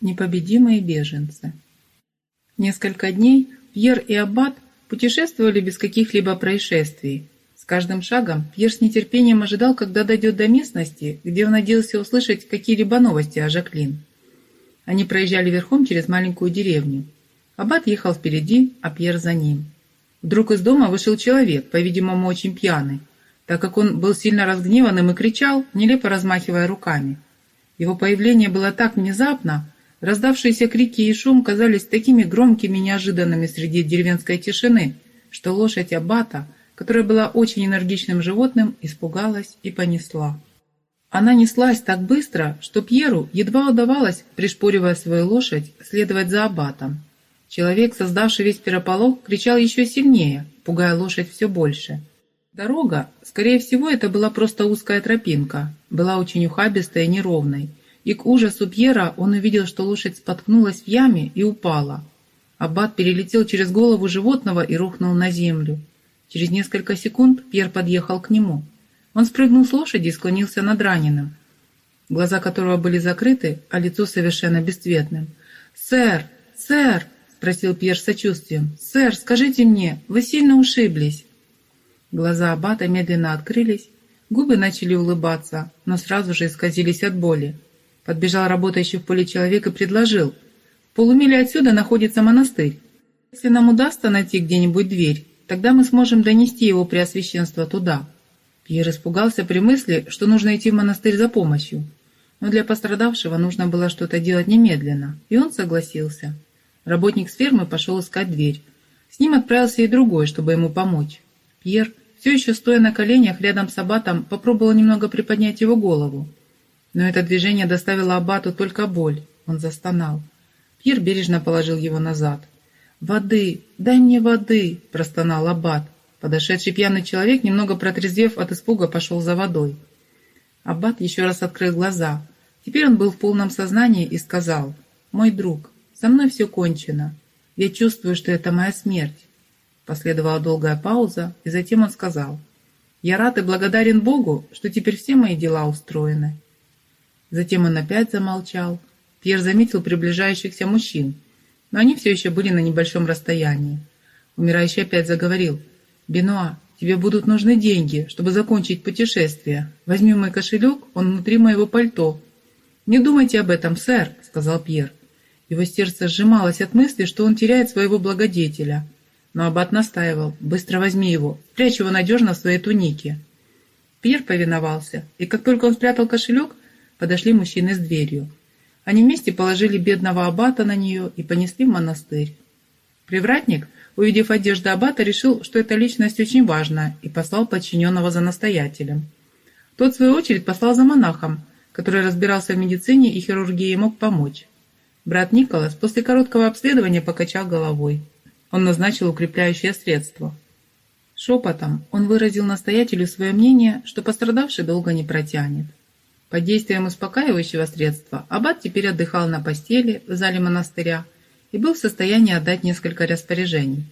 Непобедимые беженцы. Несколько дней Пьер и Аббат путешествовали без каких-либо происшествий. С каждым шагом Пьер с нетерпением ожидал, когда дойдет до местности, где он надеялся услышать какие-либо новости о Жаклин. Они проезжали верхом через маленькую деревню. Аббат ехал впереди, а Пьер за ним. Вдруг из дома вышел человек, по-видимому, очень пьяный, так как он был сильно разгневанным и кричал, нелепо размахивая руками. Его появление было так внезапно, Раздавшиеся крики и шум казались такими громкими и неожиданными среди деревенской тишины, что лошадь Аббата, которая была очень энергичным животным, испугалась и понесла. Она неслась так быстро, что Пьеру едва удавалось, пришпоривая свою лошадь, следовать за Аббатом. Человек, создавший весь переполох, кричал еще сильнее, пугая лошадь все больше. Дорога, скорее всего, это была просто узкая тропинка, была очень ухабистой и неровной, и к ужасу Пьера он увидел, что лошадь споткнулась в яме и упала. Аббат перелетел через голову животного и рухнул на землю. Через несколько секунд Пьер подъехал к нему. Он спрыгнул с лошади и склонился над раненым, глаза которого были закрыты, а лицо совершенно бесцветным. «Сэр! Сэр!» — спросил Пьер с сочувствием. «Сэр, скажите мне, вы сильно ушиблись?» Глаза Аббата медленно открылись, губы начали улыбаться, но сразу же исказились от боли. Подбежал работающий в поле человек и предложил. В полумиле отсюда находится монастырь. Если нам удастся найти где-нибудь дверь, тогда мы сможем донести его преосвященство туда. Пьер испугался при мысли, что нужно идти в монастырь за помощью. Но для пострадавшего нужно было что-то делать немедленно, и он согласился. Работник с фермы пошел искать дверь. С ним отправился и другой, чтобы ему помочь. Пьер, все еще стоя на коленях рядом с аббатом, попробовал немного приподнять его голову. Но это движение доставило Аббату только боль. Он застонал. Пьер бережно положил его назад. «Воды! Дай мне воды!» – простонал Аббат. Подошедший пьяный человек, немного протрезвев от испуга, пошел за водой. Аббат еще раз открыл глаза. Теперь он был в полном сознании и сказал, «Мой друг, со мной все кончено. Я чувствую, что это моя смерть». Последовала долгая пауза, и затем он сказал, «Я рад и благодарен Богу, что теперь все мои дела устроены. Затем он опять замолчал. Пьер заметил приближающихся мужчин, но они все еще были на небольшом расстоянии. Умирающий опять заговорил. «Бенуа, тебе будут нужны деньги, чтобы закончить путешествие. Возьми мой кошелек, он внутри моего пальто». «Не думайте об этом, сэр», — сказал Пьер. Его сердце сжималось от мысли, что он теряет своего благодетеля. Но Аббат настаивал. «Быстро возьми его, прячь его надежно в своей тунике». Пьер повиновался, и как только он спрятал кошелек, подошли мужчины с дверью. Они вместе положили бедного аббата на нее и понесли в монастырь. Привратник, увидев одежду аббата, решил, что эта личность очень важна, и послал подчиненного за настоятелем. Тот, в свою очередь, послал за монахом, который разбирался в медицине и хирургии и мог помочь. Брат Николас после короткого обследования покачал головой. Он назначил укрепляющее средство. Шепотом он выразил настоятелю свое мнение, что пострадавший долго не протянет. Под действием успокаивающего средства аббат теперь отдыхал на постели в зале монастыря и был в состоянии отдать несколько распоряжений.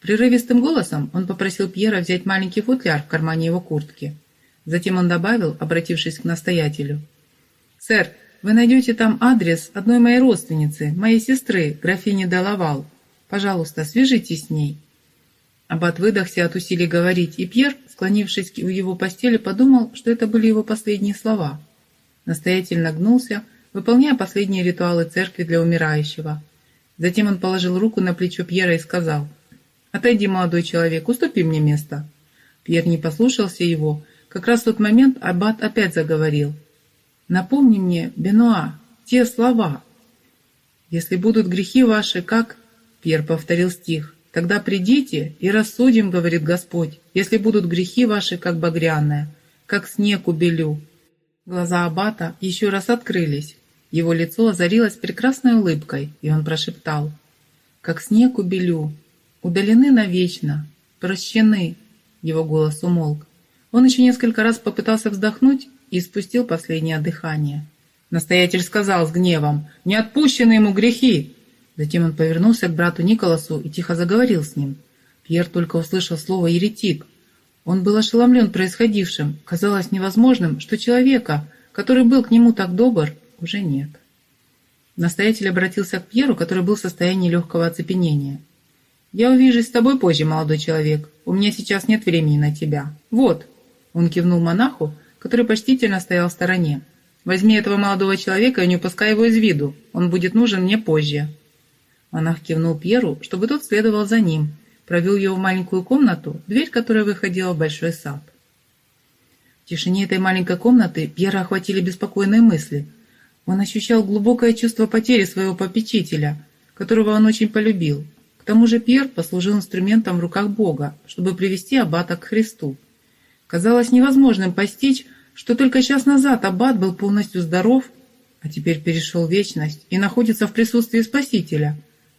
Прерывистым голосом он попросил Пьера взять маленький футляр в кармане его куртки. Затем он добавил, обратившись к настоятелю. «Сэр, вы найдете там адрес одной моей родственницы, моей сестры, графини де Лавал. Пожалуйста, свяжитесь с ней». Аббат выдохся от усилий говорить, и Пьер, склонившись в его постели, подумал, что это были его последние слова – настоятельно гнулся, выполняя последние ритуалы церкви для умирающего. Затем он положил руку на плечо Пьера и сказал, «Отойди, молодой человек, уступи мне место». Пьер не послушался его. Как раз в тот момент Аббат опять заговорил. «Напомни мне, Бенуа, те слова. Если будут грехи ваши, как...» Пьер повторил стих. «Тогда придите и рассудим, — говорит Господь, — если будут грехи ваши, как багряная, как снег убелю, Глаза Аббата еще раз открылись. Его лицо озарилось прекрасной улыбкой, и он прошептал. «Как снег убелю, удалены навечно, прощены». Его голос умолк. Он еще несколько раз попытался вздохнуть и спустил последнее дыхание. Настоятель сказал с гневом, «Не отпущены ему грехи!» Затем он повернулся к брату Николасу и тихо заговорил с ним. Пьер только услышал слово «еретик», он был ошеломлен происходившим. Казалось невозможным, что человека, который был к нему так добр, уже нет. Настоятель обратился к Пьеру, который был в состоянии легкого оцепенения. «Я увижусь с тобой позже, молодой человек. У меня сейчас нет времени на тебя. Вот!» Он кивнул монаху, который почтительно стоял в стороне. «Возьми этого молодого человека и не упускай его из виду. Он будет нужен мне позже». Монах кивнул Пьеру, чтобы тот следовал за ним, провел его в маленькую комнату, дверь которой выходила в большой сад. В тишине этой маленькой комнаты Пьера охватили беспокойные мысли. Он ощущал глубокое чувство потери своего попечителя, которого он очень полюбил. К тому же Пьер послужил инструментом в руках Бога, чтобы привести аббата к Христу. Казалось невозможным постичь, что только час назад аббат был полностью здоров, а теперь перешел вечность и находится в присутствии Спасителя.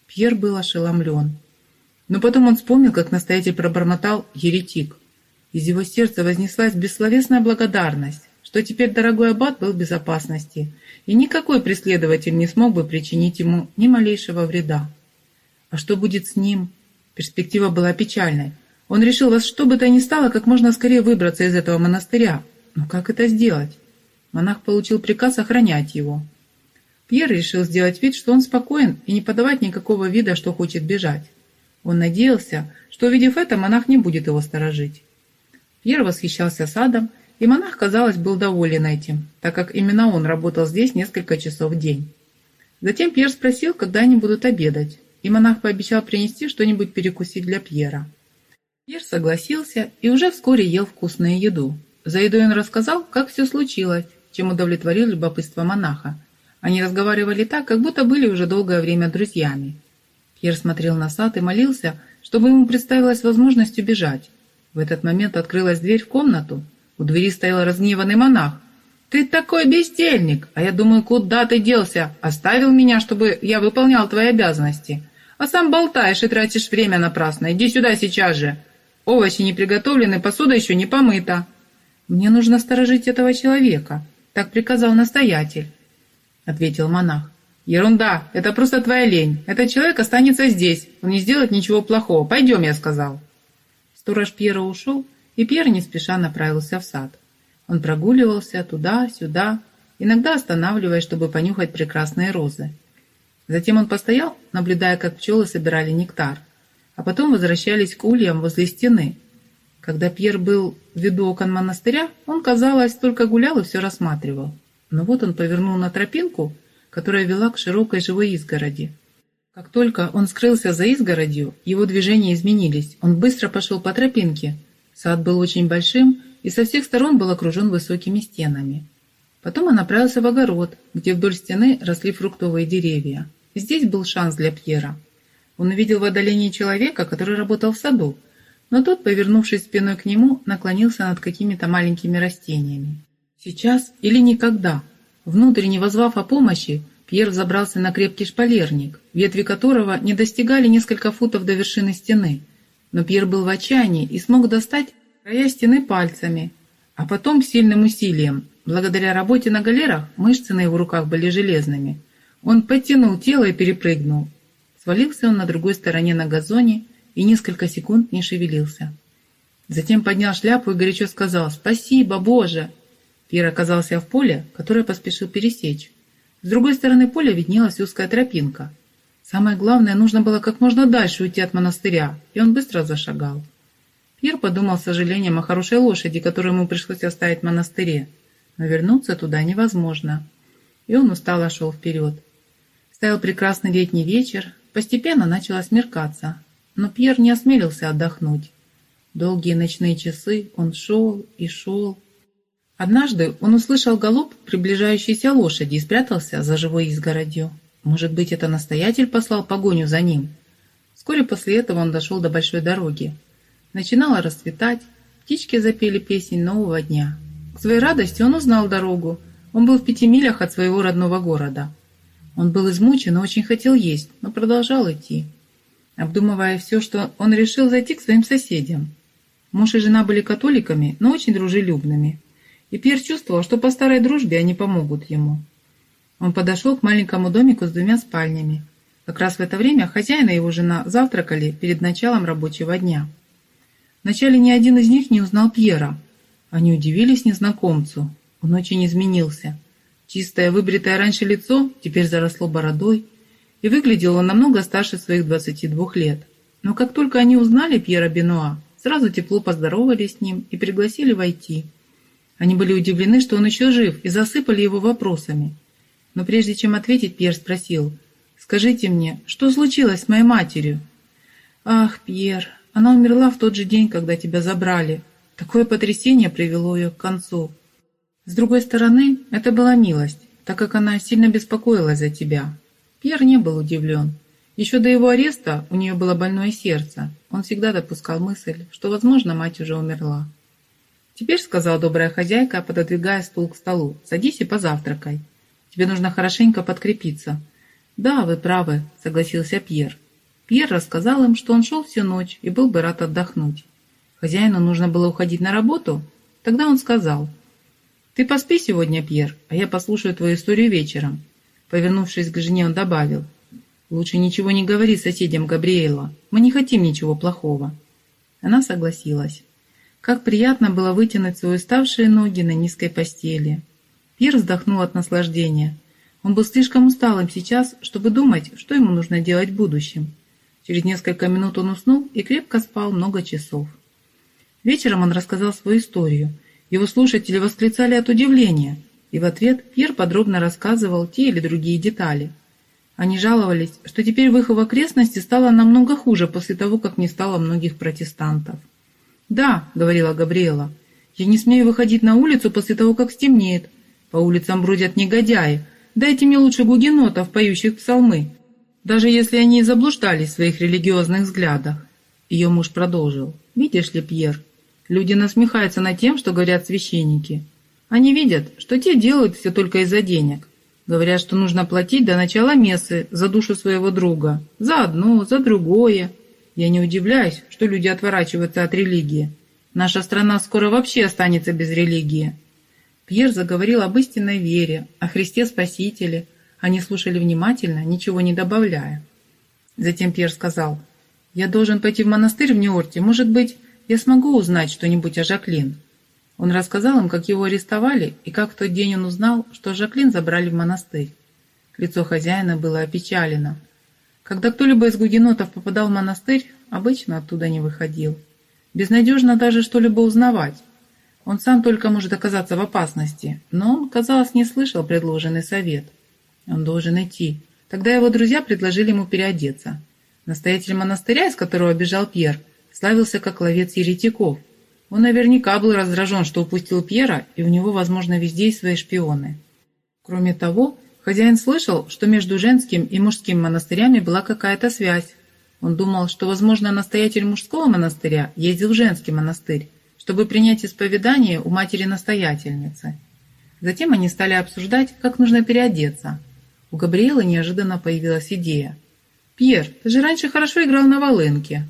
Пьер был ошеломлен. Но потом он вспомнил, как настоятель пробормотал «еретик». Из его сердца вознеслась бессловесная благодарность, что теперь дорогой аббат был в безопасности, и никакой преследователь не смог бы причинить ему ни малейшего вреда. А что будет с ним? Перспектива была печальной. Он решил во что бы то ни стало как можно скорее выбраться из этого монастыря. Но как это сделать? Монах получил приказ охранять его. Пьер решил сделать вид, что он спокоен, и не подавать никакого вида, что хочет бежать. Он надеялся, что, увидев это, монах не будет его сторожить. Пьер восхищался садом, и монах, казалось, был доволен этим, так как именно он работал здесь несколько часов в день. Затем Пьер спросил, когда они будут обедать, и монах пообещал принести что-нибудь перекусить для Пьера. Пьер согласился и уже вскоре ел вкусную еду. За едой он рассказал, как все случилось, чем удовлетворил любопытство монаха. Они разговаривали так, как будто были уже долгое время друзьями. Пьер смотрел на сад и молился, чтобы ему представилась возможность убежать. В этот момент открылась дверь в комнату. У двери стоял разгневанный монах. «Ты такой бездельник! А я думаю, куда ты делся? Оставил меня, чтобы я выполнял твои обязанности. А сам болтаешь и тратишь время напрасно. Иди сюда сейчас же. Овощи не приготовлены, посуда еще не помыта». «Мне нужно сторожить этого человека», — так приказал настоятель, — ответил монах. «Ерунда, это просто твоя лень. Этот человек останется здесь, он не сделает ничего плохого. Пойдем, я сказал». Сторож Пьера ушел, и Пьер не спеша направился в сад. Он прогуливался туда-сюда, иногда останавливаясь, чтобы понюхать прекрасные розы. Затем он постоял, наблюдая, как пчелы собирали нектар, а потом возвращались к ульям возле стены. Когда Пьер был в виду окон монастыря, он, казалось, только гулял и все рассматривал. Но вот он повернул на тропинку, которая вела к широкой живой изгороди. Как только он скрылся за изгородью, его движения изменились. Он быстро пошел по тропинке. Сад был очень большим и со всех сторон был окружен высокими стенами. Потом он направился в огород, где вдоль стены росли фруктовые деревья. Здесь был шанс для Пьера. Он увидел в отдалении человека, который работал в саду, но тот, повернувшись спиной к нему, наклонился над какими-то маленькими растениями. Сейчас или никогда, внутренне возвав о помощи, Пьер забрался на крепкий шпалерник, ветви которого не достигали несколько футов до вершины стены. Но Пьер был в отчаянии и смог достать края стены пальцами, а потом сильным усилием. Благодаря работе на галерах мышцы на его руках были железными. Он подтянул тело и перепрыгнул. Свалился он на другой стороне на газоне и несколько секунд не шевелился. Затем поднял шляпу и горячо сказал «Спасибо, Боже!». Пьер оказался в поле, которое поспешил пересечь. С другой стороны поля виднелась узкая тропинка. Самое главное, нужно было как можно дальше уйти от монастыря, и он быстро зашагал. Пьер подумал с сожалением о хорошей лошади, которую ему пришлось оставить в монастыре, но вернуться туда невозможно. И он устало шел вперед. Стоял прекрасный летний вечер, постепенно начало смеркаться, но Пьер не осмелился отдохнуть. Долгие ночные часы он шел и шел, Однажды он услышал галоп приближающейся лошади и спрятался за живой изгородью. Может быть, это настоятель послал погоню за ним? Вскоре после этого он дошел до большой дороги. Начинало расцветать, птички запели песнь нового дня. К своей радости он узнал дорогу. Он был в пяти милях от своего родного города. Он был измучен и очень хотел есть, но продолжал идти. Обдумывая все, что он решил зайти к своим соседям. Муж и жена были католиками, но очень дружелюбными и Пьер чувствовал, что по старой дружбе они помогут ему. Он подошел к маленькому домику с двумя спальнями. Как раз в это время хозяин и его жена завтракали перед началом рабочего дня. Вначале ни один из них не узнал Пьера. Они удивились незнакомцу. Он очень изменился. Чистое, выбритое раньше лицо теперь заросло бородой, и выглядел он намного старше своих 22 лет. Но как только они узнали Пьера Бенуа, сразу тепло поздоровались с ним и пригласили войти. Они были удивлены, что он еще жив, и засыпали его вопросами. Но прежде чем ответить, Пьер спросил, «Скажите мне, что случилось с моей матерью?» «Ах, Пьер, она умерла в тот же день, когда тебя забрали. Такое потрясение привело ее к концу. С другой стороны, это была милость, так как она сильно беспокоилась за тебя. Пьер не был удивлен. Еще до его ареста у нее было больное сердце. Он всегда допускал мысль, что, возможно, мать уже умерла. «Теперь», — сказала добрая хозяйка, пододвигая стул к столу, — «садись и позавтракай. Тебе нужно хорошенько подкрепиться». «Да, вы правы», — согласился Пьер. Пьер рассказал им, что он шел всю ночь и был бы рад отдохнуть. Хозяину нужно было уходить на работу. Тогда он сказал, «Ты поспи сегодня, Пьер, а я послушаю твою историю вечером». Повернувшись к жене, он добавил, «Лучше ничего не говори соседям Габриэла. Мы не хотим ничего плохого». Она согласилась. Как приятно было вытянуть свои уставшие ноги на низкой постели. Пьер вздохнул от наслаждения. Он был слишком усталым сейчас, чтобы думать, что ему нужно делать в будущем. Через несколько минут он уснул и крепко спал много часов. Вечером он рассказал свою историю. Его слушатели восклицали от удивления, и в ответ Пьер подробно рассказывал те или другие детали. Они жаловались, что теперь в их окрестности стало намного хуже после того, как не стало многих протестантов. «Да», — говорила Габриэла, — «я не смею выходить на улицу после того, как стемнеет. По улицам бродят негодяи. Дайте мне лучше гугенотов, поющих псалмы даже если они и заблуждались в своих религиозных взглядах. Ее муж продолжил. «Видишь ли, Пьер, люди насмехаются над тем, что говорят священники. Они видят, что те делают все только из-за денег. Говорят, что нужно платить до начала мессы за душу своего друга. За одно, за другое. Я не удивляюсь, что люди отворачиваются от религии. Наша страна скоро вообще останется без религии». Пьер заговорил об истинной вере, о Христе Спасителе – они слушали внимательно, ничего не добавляя. Затем Пьер сказал, «Я должен пойти в монастырь в Нью-Орте. Может быть, я смогу узнать что-нибудь о Жаклин?» Он рассказал им, как его арестовали, и как в тот день он узнал, что Жаклин забрали в монастырь. Лицо хозяина было опечалено. Когда кто-либо из гугенотов попадал в монастырь, обычно оттуда не выходил. Безнадежно даже что-либо узнавать. Он сам только может оказаться в опасности, но он, казалось, не слышал предложенный совет. Он должен идти. Тогда его друзья предложили ему переодеться. Настоятель монастыря, из которого бежал Пьер, славился как ловец еретиков. Он наверняка был раздражен, что упустил Пьера, и у него, возможно, везде есть свои шпионы. Кроме того, хозяин слышал, что между женским и мужским монастырями была какая-то связь. Он думал, что, возможно, настоятель мужского монастыря ездил в женский монастырь, чтобы принять исповедание у матери-настоятельницы. Затем они стали обсуждать, как нужно переодеться – у Габриэлы неожиданно появилась идея. «Пьер, ты же раньше хорошо играл на волынке.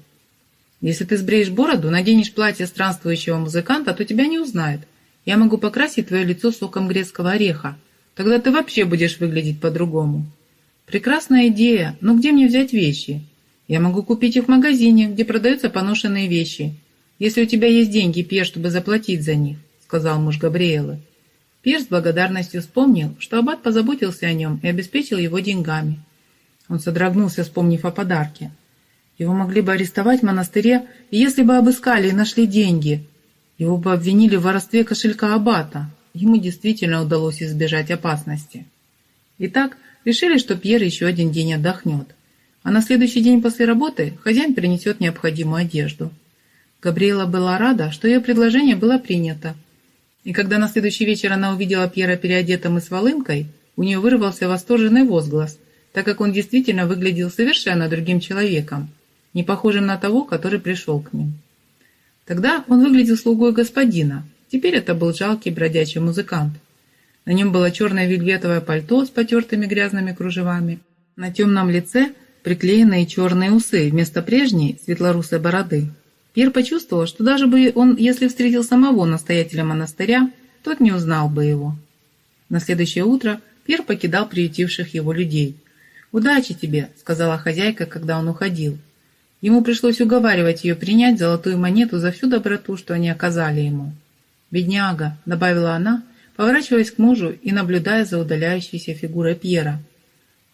Если ты сбреешь бороду, наденешь платье странствующего музыканта, то тебя не узнают. Я могу покрасить твое лицо соком грецкого ореха. Тогда ты вообще будешь выглядеть по-другому». «Прекрасная идея, но где мне взять вещи?» «Я могу купить их в магазине, где продаются поношенные вещи. Если у тебя есть деньги, Пьер, чтобы заплатить за них», — сказал муж Габриэлы. Пир с благодарностью вспомнил, что аббат позаботился о нем и обеспечил его деньгами. Он содрогнулся, вспомнив о подарке. Его могли бы арестовать в монастыре, и если бы обыскали и нашли деньги, его бы обвинили в воровстве кошелька аббата. Ему действительно удалось избежать опасности. Итак, решили, что Пьер еще один день отдохнет. А на следующий день после работы хозяин принесет необходимую одежду. Габриэла была рада, что ее предложение было принято, и когда на следующий вечер она увидела Пьера переодетым и с волынкой, у нее вырвался восторженный возглас, так как он действительно выглядел совершенно другим человеком, не похожим на того, который пришел к ним. Тогда он выглядел слугой господина, теперь это был жалкий бродячий музыкант. На нем было черное вельветовое пальто с потертыми грязными кружевами, на темном лице приклеенные черные усы вместо прежней светлорусой бороды. Пьер почувствовал, что даже бы он, если встретил самого настоятеля монастыря, тот не узнал бы его. На следующее утро Пьер покидал приютивших его людей. «Удачи тебе», — сказала хозяйка, когда он уходил. Ему пришлось уговаривать ее принять золотую монету за всю доброту, что они оказали ему. «Бедняга», — добавила она, поворачиваясь к мужу и наблюдая за удаляющейся фигурой Пьера.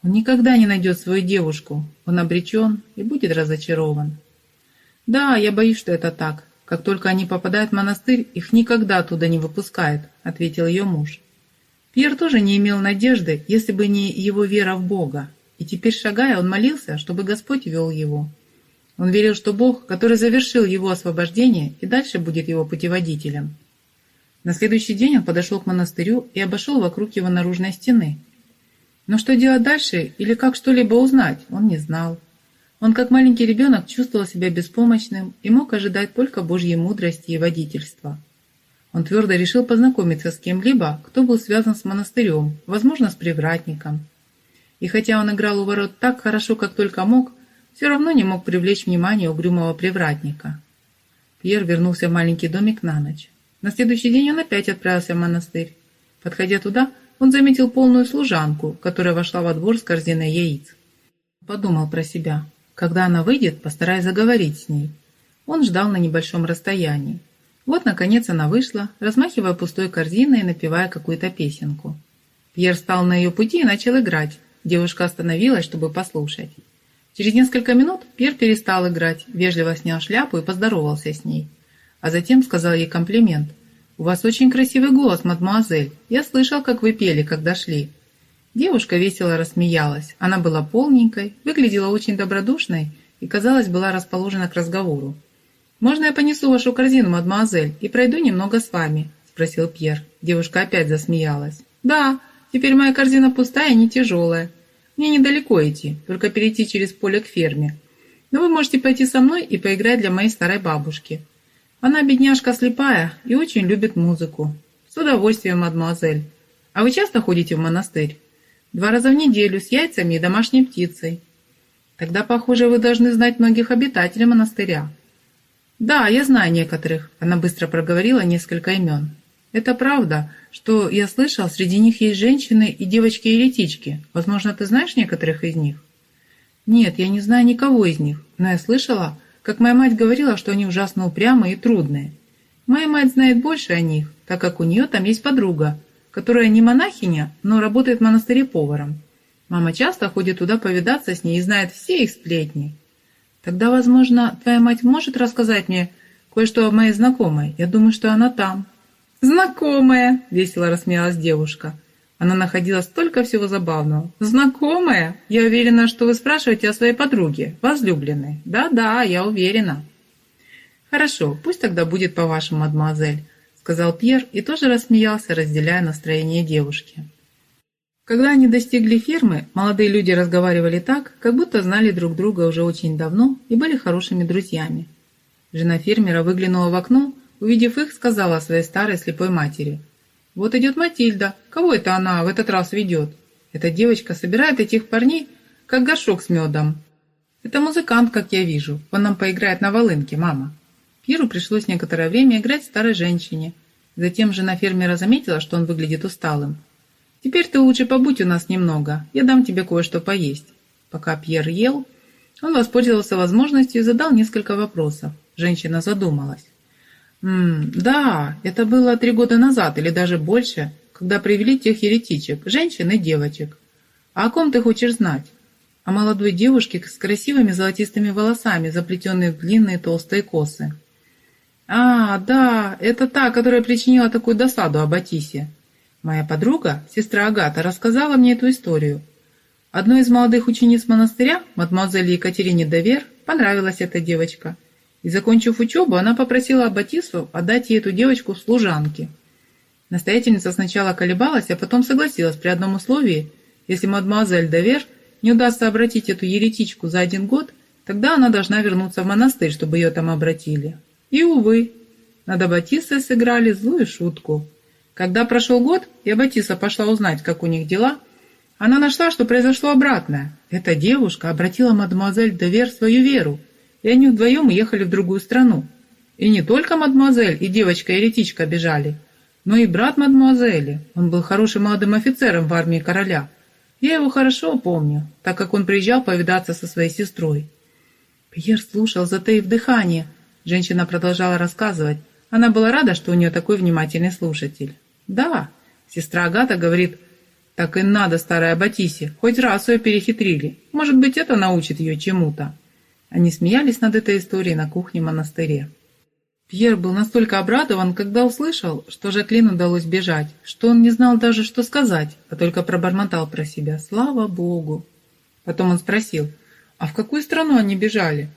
Он никогда не найдет свою девушку, он обречен и будет разочарован. «Да, я боюсь, что это так. Как только они попадают в монастырь, их никогда оттуда не выпускают», — ответил ее муж. Пьер тоже не имел надежды, если бы не его вера в Бога, и теперь, шагая, он молился, чтобы Господь вел его. Он верил, что Бог, который завершил его освобождение, и дальше будет его путеводителем. На следующий день он подошел к монастырю и обошел вокруг его наружной стены. Но что делать дальше или как что-либо узнать, он не знал. Он, как маленький ребенок, чувствовал себя беспомощным и мог ожидать только Божьей мудрости и водительства. Он твердо решил познакомиться с кем-либо, кто был связан с монастырем, возможно, с привратником. И хотя он играл у ворот так хорошо, как только мог, все равно не мог привлечь внимание угрюмого привратника. Пьер вернулся в маленький домик на ночь. На следующий день он опять отправился в монастырь. Подходя туда, он заметил полную служанку, которая вошла во двор с корзиной яиц. Подумал про себя. Когда она выйдет, постараюсь заговорить с ней. Он ждал на небольшом расстоянии. Вот, наконец, она вышла, размахивая пустой корзиной и напевая какую-то песенку. Пьер стал на ее пути и начал играть. Девушка остановилась, чтобы послушать. Через несколько минут Пьер перестал играть, вежливо снял шляпу и поздоровался с ней. А затем сказал ей комплимент. «У вас очень красивый голос, мадемуазель. Я слышал, как вы пели, когда шли. Девушка весело рассмеялась. Она была полненькой, выглядела очень добродушной и, казалось, была расположена к разговору. «Можно я понесу вашу корзину, мадемуазель, и пройду немного с вами?» – спросил Пьер. Девушка опять засмеялась. «Да, теперь моя корзина пустая и не тяжелая. Мне недалеко идти, только перейти через поле к ферме. Но вы можете пойти со мной и поиграть для моей старой бабушки. Она бедняжка слепая и очень любит музыку. С удовольствием, мадемуазель. А вы часто ходите в монастырь?» Два раза в неделю с яйцами и домашней птицей. Тогда, похоже, вы должны знать многих обитателей монастыря. Да, я знаю некоторых. Она быстро проговорила несколько имен. Это правда, что я слышал, среди них есть женщины и девочки-еретички. Возможно, ты знаешь некоторых из них? Нет, я не знаю никого из них, но я слышала, как моя мать говорила, что они ужасно упрямые и трудные. Моя мать знает больше о них, так как у нее там есть подруга, которая не монахиня, но работает в монастыре поваром. Мама часто ходит туда повидаться с ней и знает все их сплетни. Тогда, возможно, твоя мать может рассказать мне кое-что о моей знакомой. Я думаю, что она там». «Знакомая!» — весело рассмеялась девушка. Она находила столько всего забавного. «Знакомая? Я уверена, что вы спрашиваете о своей подруге, возлюбленной. Да-да, я уверена». «Хорошо, пусть тогда будет по-вашему, мадемуазель сказал Пьер и тоже рассмеялся, разделяя настроение девушки. Когда они достигли фермы, молодые люди разговаривали так, как будто знали друг друга уже очень давно и были хорошими друзьями. Жена фермера выглянула в окно, увидев их, сказала своей старой слепой матери. «Вот идет Матильда. Кого это она в этот раз ведет? Эта девочка собирает этих парней, как горшок с медом. Это музыкант, как я вижу. Он нам поиграет на волынке, мама». Пиру пришлось некоторое время играть старой женщине. Затем жена фермера заметила, что он выглядит усталым. «Теперь ты лучше побудь у нас немного, я дам тебе кое-что поесть». Пока Пьер ел, он воспользовался возможностью и задал несколько вопросов. Женщина задумалась. «М «Да, это было три года назад или даже больше, когда привели тех еретичек, женщин и девочек. А о ком ты хочешь знать?» «О молодой девушке с красивыми золотистыми волосами, заплетенные в длинные толстые косы». «А, да, это та, которая причинила такую досаду Аббатисе. Моя подруга, сестра Агата, рассказала мне эту историю. Одной из молодых учениц монастыря, мадемуазель Екатерине Довер, понравилась эта девочка. И, закончив учебу, она попросила Аббатису отдать ей эту девочку в служанке. Настоятельница сначала колебалась, а потом согласилась при одном условии, если мадемуазель Довер не удастся обратить эту еретичку за один год, тогда она должна вернуться в монастырь, чтобы ее там обратили. И, увы, над Аббатисой сыграли злую шутку. Когда прошел год, и Аббатиса пошла узнать, как у них дела, она нашла, что произошло обратное. Эта девушка обратила мадемуазель Девер свою веру, и они вдвоем уехали в другую страну. И не только мадемуазель и девочка-еретичка бежали, но и брат мадемуазели. Он был хорошим молодым офицером в армии короля. Я его хорошо помню, так как он приезжал повидаться со своей сестрой. Пьер слушал, затаив дыхание – Женщина продолжала рассказывать. Она была рада, что у нее такой внимательный слушатель. Да, Сестра Агата говорит, так и надо старая Батисе, хоть раз ее перехитрили. Может быть, это научит ее чему-то. Они смеялись над этой историей на кухне монастыря. Пьер был настолько обрадован, когда услышал, что Жаклин удалось бежать, что он не знал даже, что сказать, а только пробормотал про себя «Слава Богу!». Потом он спросил, а в какую страну они бежали?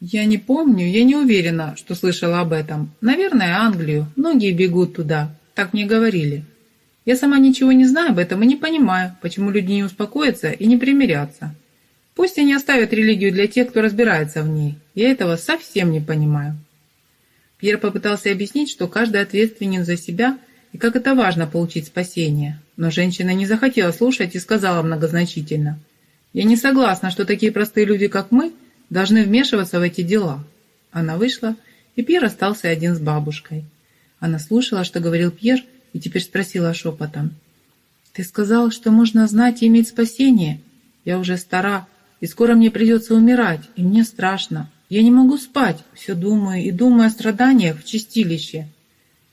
Я не помню, я не уверена, что слышала об этом. Наверное, Англию. Многие бегут туда. Так мне говорили. Я сама ничего не знаю об этом и не понимаю, почему люди не успокоятся и не примирятся. Пусть они оставят религию для тех, кто разбирается в ней. Я этого совсем не понимаю. Пьер попытался объяснить, что каждый ответственен за себя и как это важно получить спасение. Но женщина не захотела слушать и сказала многозначительно. «Я не согласна, что такие простые люди, как мы, должны вмешиваться в эти дела». Она вышла, и Пьер остался один с бабушкой. Она слушала, что говорил Пьер, и теперь спросила шепотом. «Ты сказал, что можно знать и иметь спасение? Я уже стара, и скоро мне придется умирать, и мне страшно. Я не могу спать, все думаю и думаю о страданиях в чистилище».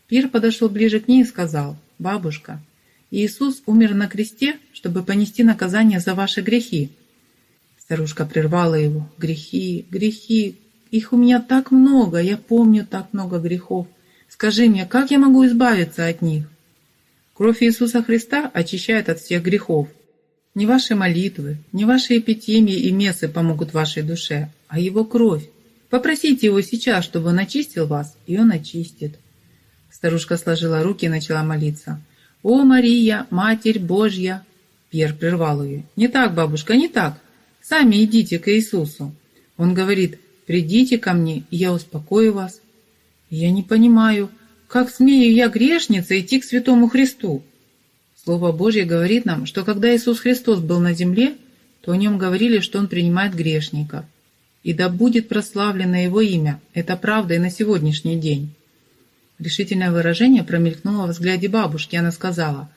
Пир подошел ближе к ней и сказал, «Бабушка, Иисус умер на кресте, чтобы понести наказание за ваши грехи». Старушка прервала его, «Грехи, грехи, их у меня так много, я помню так много грехов. Скажи мне, как я могу избавиться от них?» Кровь Иисуса Христа очищает от всех грехов. Не ваши молитвы, не ваши эпитемии и мессы помогут вашей душе, а Его кровь. Попросите Его сейчас, чтобы Он очистил вас, и Он очистит. Старушка сложила руки и начала молиться. «О, Мария, Матерь Божья!» Пьер прервал ее. «Не так, бабушка, не так. Сами идите к Иисусу». Он говорит, «Придите ко мне, и я успокою вас». «Я не понимаю, как смею я, грешница, идти к святому Христу?» Слово Божье говорит нам, что когда Иисус Христос был на земле, то о нем говорили, что он принимает грешников. И да будет прославлено его имя. Это правда и на сегодняшний день. Решительное выражение промелькнуло в взгляде бабушки. Она сказала,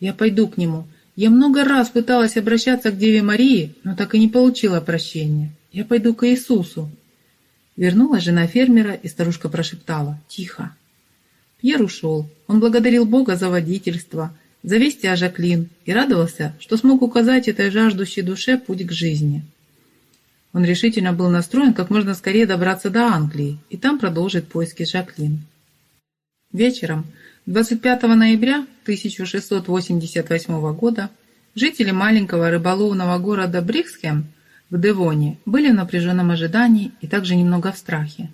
«Я пойду к нему. Я много раз пыталась обращаться к Деве Марии, но так и не получила прощения. Я пойду к Иисусу». Вернулась жена фермера, и старушка прошептала, «Тихо». Пьер ушел. Он благодарил Бога за водительство – завести о Жаклин и радовался, что смог указать этой жаждущей душе путь к жизни. Он решительно был настроен как можно скорее добраться до Англии и там продолжить поиски Жаклин. Вечером, 25 ноября 1688 года, жители маленького рыболовного города Бриксхем в Девоне были в напряженном ожидании и также немного в страхе.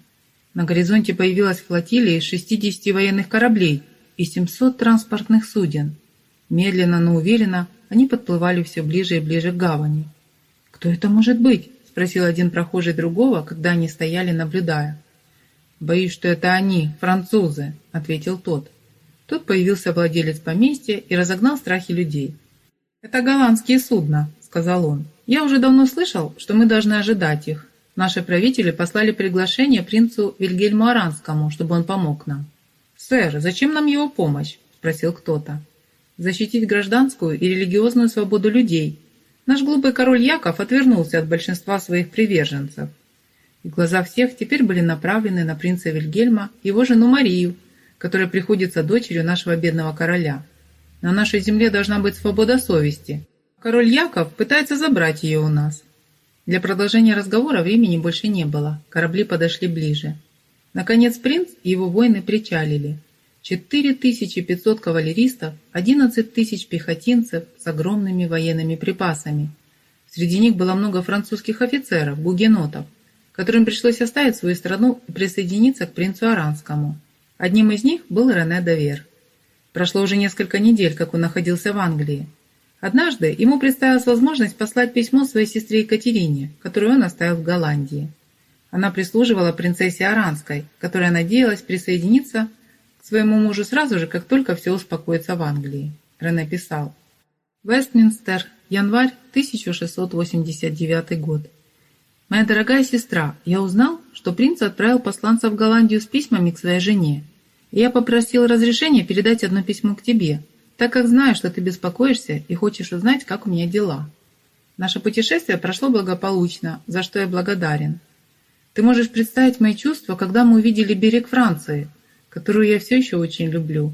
На горизонте появилась флотилия из 60 военных кораблей и 700 транспортных суден – Медленно, но уверенно они подплывали все ближе и ближе к гавани. «Кто это может быть?» – спросил один прохожий другого, когда они стояли, наблюдая. «Боюсь, что это они, французы», – ответил тот. Тут появился владелец поместья и разогнал страхи людей. «Это голландские судна», – сказал он. «Я уже давно слышал, что мы должны ожидать их. Наши правители послали приглашение принцу Вильгельму Аранскому, чтобы он помог нам». «Сэр, зачем нам его помощь?» – спросил кто-то защитить гражданскую и религиозную свободу людей. Наш глупый король Яков отвернулся от большинства своих приверженцев. И глаза всех теперь были направлены на принца Вильгельма его жену Марию, которая приходится дочерью нашего бедного короля. На нашей земле должна быть свобода совести. Король Яков пытается забрать ее у нас. Для продолжения разговора времени больше не было. Корабли подошли ближе. Наконец принц и его воины причалили. 4500 кавалеристов, 11 тысяч пехотинцев с огромными военными припасами. Среди них было много французских офицеров, гугенотов, которым пришлось оставить свою страну и присоединиться к принцу Аранскому. Одним из них был Рене Давер. Прошло уже несколько недель, как он находился в Англии. Однажды ему представилась возможность послать письмо своей сестре Екатерине, которую он оставил в Голландии. Она прислуживала принцессе Аранской, которая надеялась присоединиться своему мужу сразу же, как только все успокоится в Англии. Рене писал. Вестминстер, январь 1689 год. Моя дорогая сестра, я узнал, что принц отправил посланца в Голландию с письмами к своей жене. Я попросил разрешения передать одно письмо к тебе, так как знаю, что ты беспокоишься и хочешь узнать, как у меня дела. Наше путешествие прошло благополучно, за что я благодарен. Ты можешь представить мои чувства, когда мы увидели берег Франции, которую я все еще очень люблю.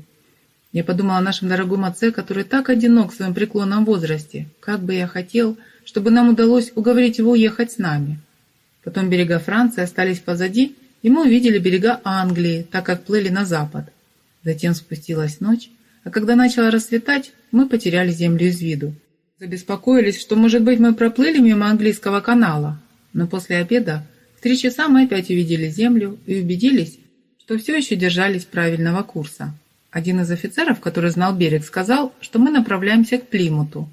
Я подумала о нашем дорогом отце, который так одинок в своем преклонном возрасте. Как бы я хотел, чтобы нам удалось уговорить его уехать с нами. Потом берега Франции остались позади, и мы увидели берега Англии, так как плыли на запад. Затем спустилась ночь, а когда начало расцветать, мы потеряли землю из виду. Забеспокоились, что, может быть, мы проплыли мимо английского канала. Но после обеда в три часа мы опять увидели землю и убедились, что все еще держались правильного курса. Один из офицеров, который знал берег, сказал, что мы направляемся к Плимуту.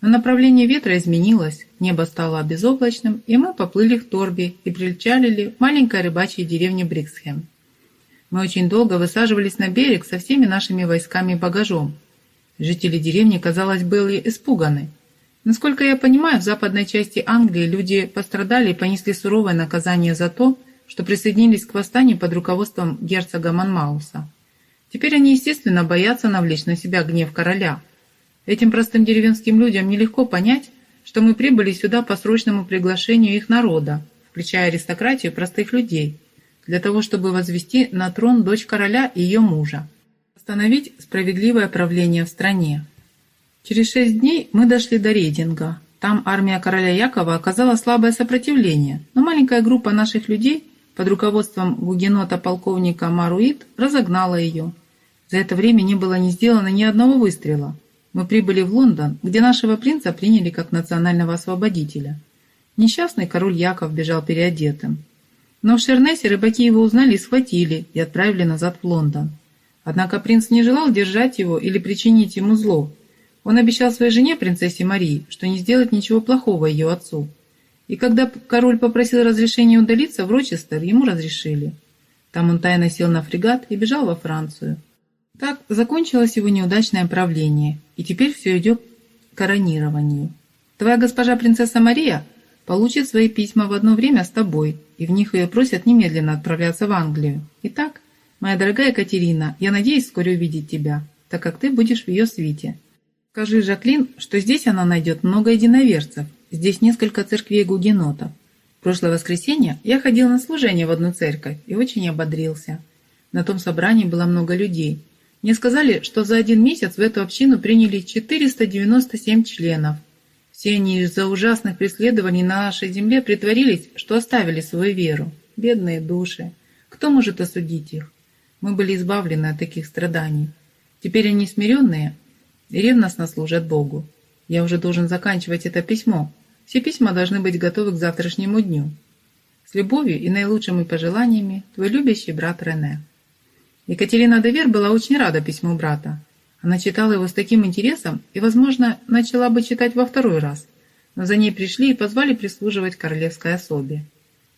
Но направление ветра изменилось, небо стало безоблачным, и мы поплыли к Торби и причалили в маленькой рыбачьей деревне Бриксхем. Мы очень долго высаживались на берег со всеми нашими войсками и багажом. Жители деревни, казалось, были испуганы. Насколько я понимаю, в западной части Англии люди пострадали и понесли суровое наказание за то, что присоединились к восстанию под руководством герцога Манмауса. Теперь они, естественно, боятся навлечь на себя гнев короля. Этим простым деревенским людям нелегко понять, что мы прибыли сюда по срочному приглашению их народа, включая аристократию простых людей – для того, чтобы возвести на трон дочь короля и ее мужа, установить справедливое правление в стране. Через шесть дней мы дошли до Рейдинга. Там армия короля Якова оказала слабое сопротивление, но маленькая группа наших людей под руководством гугенота полковника Маруит разогнала ее. За это время не было не сделано ни одного выстрела. Мы прибыли в Лондон, где нашего принца приняли как национального освободителя. Несчастный король Яков бежал переодетым. Но в Шернесе рыбаки его узнали и схватили, и отправили назад в Лондон. Однако принц не желал держать его или причинить ему зло. Он обещал своей жене, принцессе Марии, что не сделает ничего плохого ее отцу. И когда король попросил разрешения удалиться в Рочестер, ему разрешили. Там он тайно сел на фрегат и бежал во Францию. Так закончилось его неудачное правление, и теперь все идет к коронированию. Твоя госпожа принцесса Мария получит свои письма в одно время с тобой, и в них ее просят немедленно отправляться в Англию. Итак, моя дорогая Катерина, я надеюсь вскоре увидеть тебя, так как ты будешь в ее свите. Скажи Жаклин, что здесь она найдет много единоверцев, здесь несколько церквей гугенотов. В прошлое воскресенье я ходил на служение в одну церковь и очень ободрился. На том собрании было много людей. Мне сказали, что за один месяц в эту общину приняли 497 членов – все они из-за ужасных преследований на нашей земле притворились, что оставили свою веру. Бедные души. Кто может осудить их? Мы были избавлены от таких страданий. Теперь они смиренные и ревностно служат Богу. Я уже должен заканчивать это письмо. Все письма должны быть готовы к завтрашнему дню. С любовью и наилучшими пожеланиями, твой любящий брат Рене. Екатерина Девер была очень рада письму брата. Она читала его с таким интересом и, возможно, начала бы читать во второй раз, но за ней пришли и позвали прислуживать королевской особе.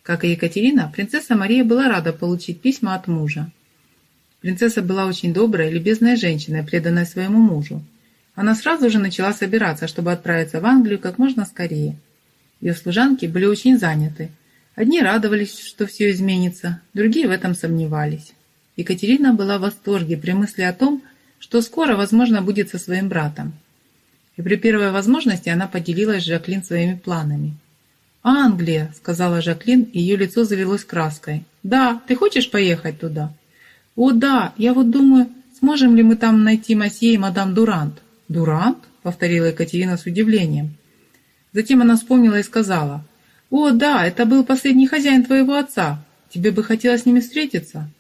Как и Екатерина, принцесса Мария была рада получить письма от мужа. Принцесса была очень добрая и любезная женщина, преданная своему мужу. Она сразу же начала собираться, чтобы отправиться в Англию как можно скорее. Ее служанки были очень заняты. Одни радовались, что все изменится, другие в этом сомневались. Екатерина была в восторге при мысли о том, что скоро, возможно, будет со своим братом. И при первой возможности она поделилась с Жаклин своими планами. «Англия», — сказала Жаклин, и ее лицо залилось краской. «Да, ты хочешь поехать туда?» «О, да, я вот думаю, сможем ли мы там найти Масье и мадам Дурант?» «Дурант?» — повторила Екатерина с удивлением. Затем она вспомнила и сказала. «О, да, это был последний хозяин твоего отца. Тебе бы хотелось с ними встретиться?»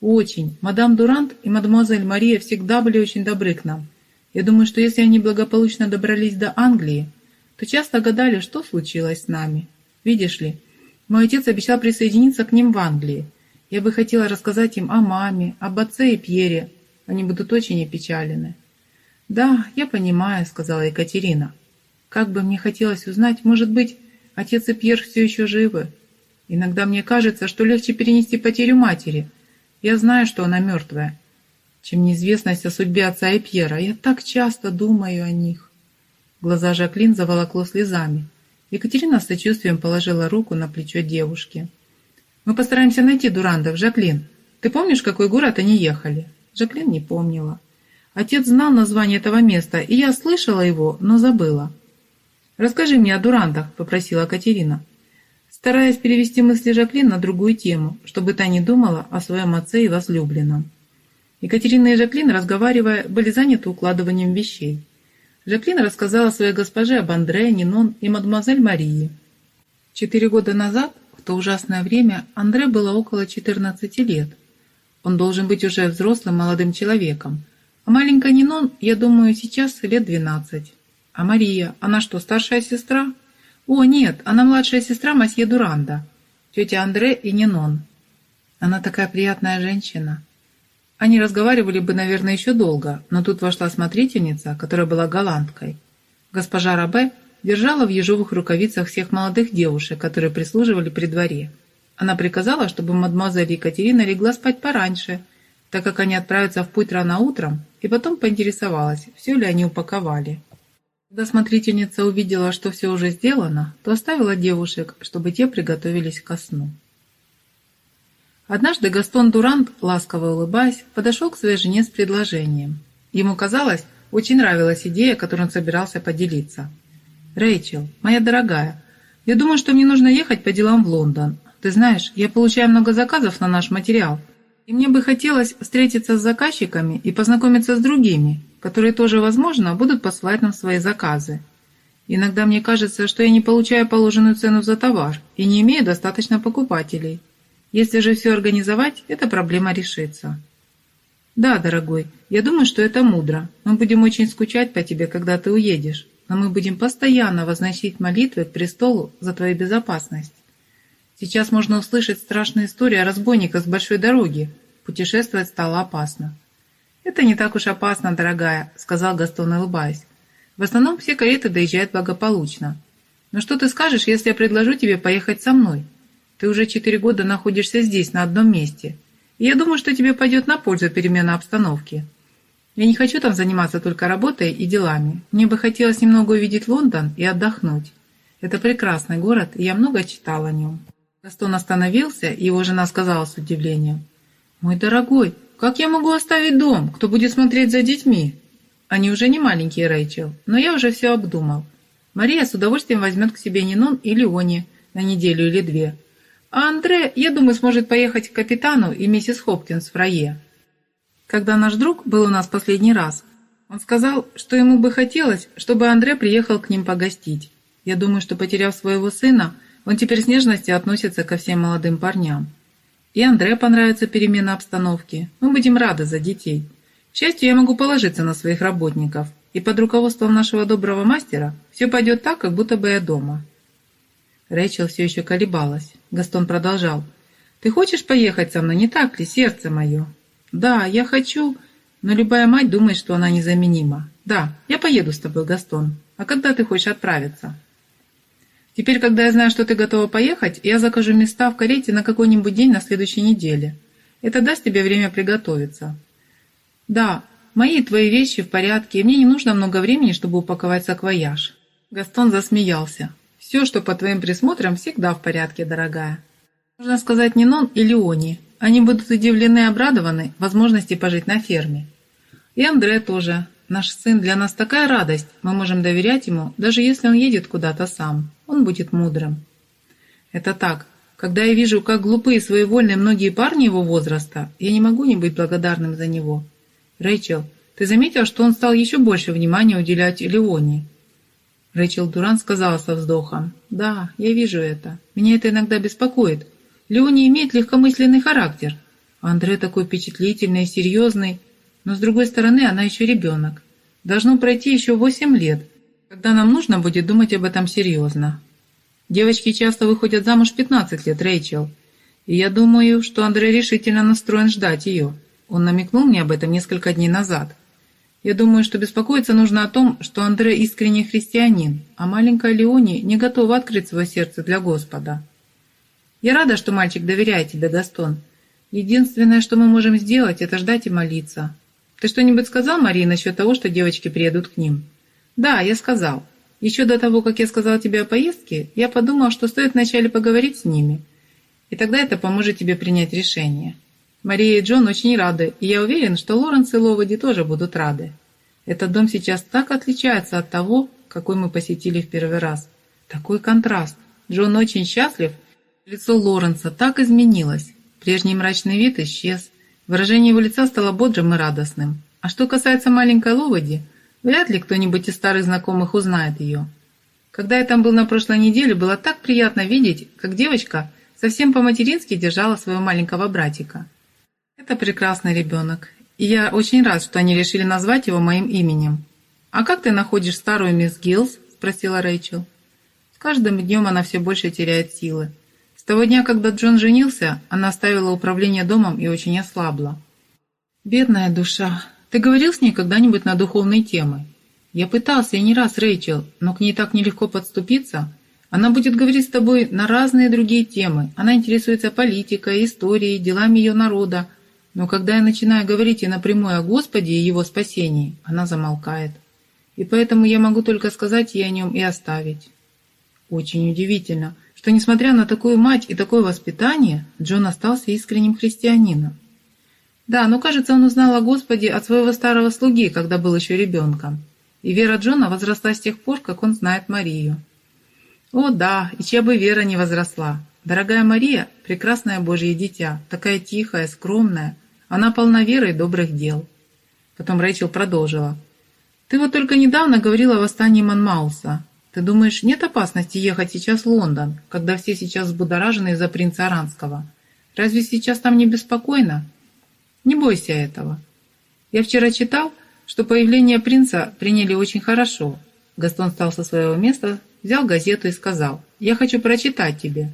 «Очень. Мадам Дурант и мадемуазель Мария всегда были очень добры к нам. Я думаю, что если они благополучно добрались до Англии, то часто гадали, что случилось с нами. Видишь ли, мой отец обещал присоединиться к ним в Англии. Я бы хотела рассказать им о маме, об отце и Пьере. Они будут очень опечалены». «Да, я понимаю», — сказала Екатерина. «Как бы мне хотелось узнать, может быть, отец и Пьер все еще живы. Иногда мне кажется, что легче перенести потерю матери — я знаю, что она мертвая. Чем неизвестность о судьбе отца и Пьера, я так часто думаю о них. Глаза Жаклин заволокло слезами. Екатерина с сочувствием положила руку на плечо девушки. «Мы постараемся найти Дурандов, Жаклин. Ты помнишь, какой город они ехали?» Жаклин не помнила. Отец знал название этого места, и я слышала его, но забыла. «Расскажи мне о Дурандах», — попросила Катерина стараясь перевести мысли Жаклин на другую тему, чтобы та не думала о своем отце и возлюбленном. Екатерина и Жаклин, разговаривая, были заняты укладыванием вещей. Жаклин рассказала своей госпоже об Андре, Нинон и мадемуазель Марии. Четыре года назад, в то ужасное время, Андре было около 14 лет. Он должен быть уже взрослым молодым человеком. А маленькая Нинон, я думаю, сейчас лет 12. А Мария, она что, старшая сестра? О, нет, она младшая сестра масье Дуранда, тетя Андре и Нинон. Она такая приятная женщина. Они разговаривали бы, наверное, еще долго, но тут вошла смотрительница, которая была голландкой. Госпожа Рабе держала в ежовых рукавицах всех молодых девушек, которые прислуживали при дворе. Она приказала, чтобы мадемуазель Екатерина легла спать пораньше, так как они отправятся в путь рано утром, и потом поинтересовалась, все ли они упаковали. Когда смотрительница увидела, что все уже сделано, то оставила девушек, чтобы те приготовились ко сну. Однажды Гастон Дурант, ласково улыбаясь, подошел к своей жене с предложением. Ему казалось, очень нравилась идея, которой он собирался поделиться. «Рэйчел, моя дорогая, я думаю, что мне нужно ехать по делам в Лондон. Ты знаешь, я получаю много заказов на наш материал, и мне бы хотелось встретиться с заказчиками и познакомиться с другими, которые тоже, возможно, будут посылать нам свои заказы. Иногда мне кажется, что я не получаю положенную цену за товар и не имею достаточно покупателей». Если же все организовать, эта проблема решится. Да, дорогой, я думаю, что это мудро. Мы будем очень скучать по тебе, когда ты уедешь, но мы будем постоянно возносить молитвы к престолу за твою безопасность. Сейчас можно услышать страшную историю о разбойниках с большой дороги. Путешествовать стало опасно. «Это не так уж опасно, дорогая», — сказал Гастон, улыбаясь. «В основном все кареты доезжают благополучно. Но что ты скажешь, если я предложу тебе поехать со мной? Ты уже четыре года находишься здесь, на одном месте. И я думаю, что тебе пойдет на пользу перемена обстановки. Я не хочу там заниматься только работой и делами. Мне бы хотелось немного увидеть Лондон и отдохнуть. Это прекрасный город, и я много читал о нем». Гастон остановился, и его жена сказала с удивлением. «Мой дорогой, как я могу оставить дом? Кто будет смотреть за детьми?» «Они уже не маленькие, Рэйчел, но я уже все обдумал. Мария с удовольствием возьмет к себе Нинон и Леони на неделю или две, а Андре, я думаю, сможет поехать к капитану и миссис Хопкинс в Рае. Когда наш друг был у нас последний раз, он сказал, что ему бы хотелось, чтобы Андре приехал к ним погостить. Я думаю, что, потеряв своего сына, он теперь с нежностью относится ко всем молодым парням. И Андре понравится перемена обстановки. Мы будем рады за детей. К счастью, я могу положиться на своих работников. И под руководством нашего доброго мастера все пойдет так, как будто бы я дома. Рэйчел все еще колебалась. Гастон продолжал. «Ты хочешь поехать со мной, не так ли, сердце мое?» «Да, я хочу, но любая мать думает, что она незаменима. Да, я поеду с тобой, Гастон. А когда ты хочешь отправиться?» «Теперь, когда я знаю, что ты готова поехать, я закажу места в карете на какой-нибудь день на следующей неделе. Это даст тебе время приготовиться». «Да, мои и твои вещи в порядке, и мне не нужно много времени, чтобы упаковать саквояж». Гастон засмеялся. Все, что по твоим присмотрам, всегда в порядке, дорогая. Можно сказать Нинон и Леони. Они будут удивлены и обрадованы возможности пожить на ферме. И Андре тоже. Наш сын для нас такая радость. Мы можем доверять ему, даже если он едет куда-то сам. Он будет мудрым. Это так. Когда я вижу, как глупые и своевольные многие парни его возраста, я не могу не быть благодарным за него. Рэйчел, ты заметил, что он стал еще больше внимания уделять Леони? Рэйчел Дуран сказала со вздохом. «Да, я вижу это. Меня это иногда беспокоит. Леони имеет легкомысленный характер. Андре такой впечатлительный и серьезный. Но, с другой стороны, она еще ребенок. Должно пройти еще восемь лет, когда нам нужно будет думать об этом серьезно. Девочки часто выходят замуж в 15 лет, Рэйчел. И я думаю, что Андре решительно настроен ждать ее. Он намекнул мне об этом несколько дней назад». Я думаю, что беспокоиться нужно о том, что Андре искренний христианин, а маленькая Леони не готова открыть свое сердце для Господа. Я рада, что мальчик доверяет тебе, Гастон. Единственное, что мы можем сделать, это ждать и молиться. Ты что-нибудь сказал Марии насчет того, что девочки приедут к ним? Да, я сказал. Еще до того, как я сказал тебе о поездке, я подумал, что стоит вначале поговорить с ними. И тогда это поможет тебе принять решение. Мария и Джон очень рады, и я уверен, что Лоренс и Ловоди тоже будут рады. Этот дом сейчас так отличается от того, какой мы посетили в первый раз. Такой контраст. Джон очень счастлив. Лицо Лоренса так изменилось. Прежний мрачный вид исчез. Выражение его лица стало бодрым и радостным. А что касается маленькой Ловоди, вряд ли кто-нибудь из старых знакомых узнает ее. Когда я там был на прошлой неделе, было так приятно видеть, как девочка совсем по-матерински держала своего маленького братика. Это прекрасный ребенок, и я очень рад, что они решили назвать его моим именем. «А как ты находишь старую мисс Гиллс?» – спросила Рэйчел. С каждым днем она все больше теряет силы. С того дня, когда Джон женился, она оставила управление домом и очень ослабла. «Бедная душа. Ты говорил с ней когда-нибудь на духовные темы?» «Я пытался и не раз, Рэйчел, но к ней так нелегко подступиться. Она будет говорить с тобой на разные другие темы. Она интересуется политикой, историей, делами ее народа. Но когда я начинаю говорить ей напрямую о Господе и Его спасении, она замолкает. И поэтому я могу только сказать ей о нем и оставить». Очень удивительно, что, несмотря на такую мать и такое воспитание, Джон остался искренним христианином. Да, но, кажется, он узнал о Господе от своего старого слуги, когда был еще ребенком. И вера Джона возросла с тех пор, как он знает Марию. О да, и чья бы вера не возросла. Дорогая Мария – прекрасное Божье дитя, такая тихая, скромная. Она полна веры и добрых дел. Потом Рэйчел продолжила. «Ты вот только недавно говорила о восстании Манмауса. Ты думаешь, нет опасности ехать сейчас в Лондон, когда все сейчас взбудоражены из-за принца Аранского? Разве сейчас там не беспокойно? Не бойся этого. Я вчера читал, что появление принца приняли очень хорошо. Гастон встал со своего места, взял газету и сказал, «Я хочу прочитать тебе».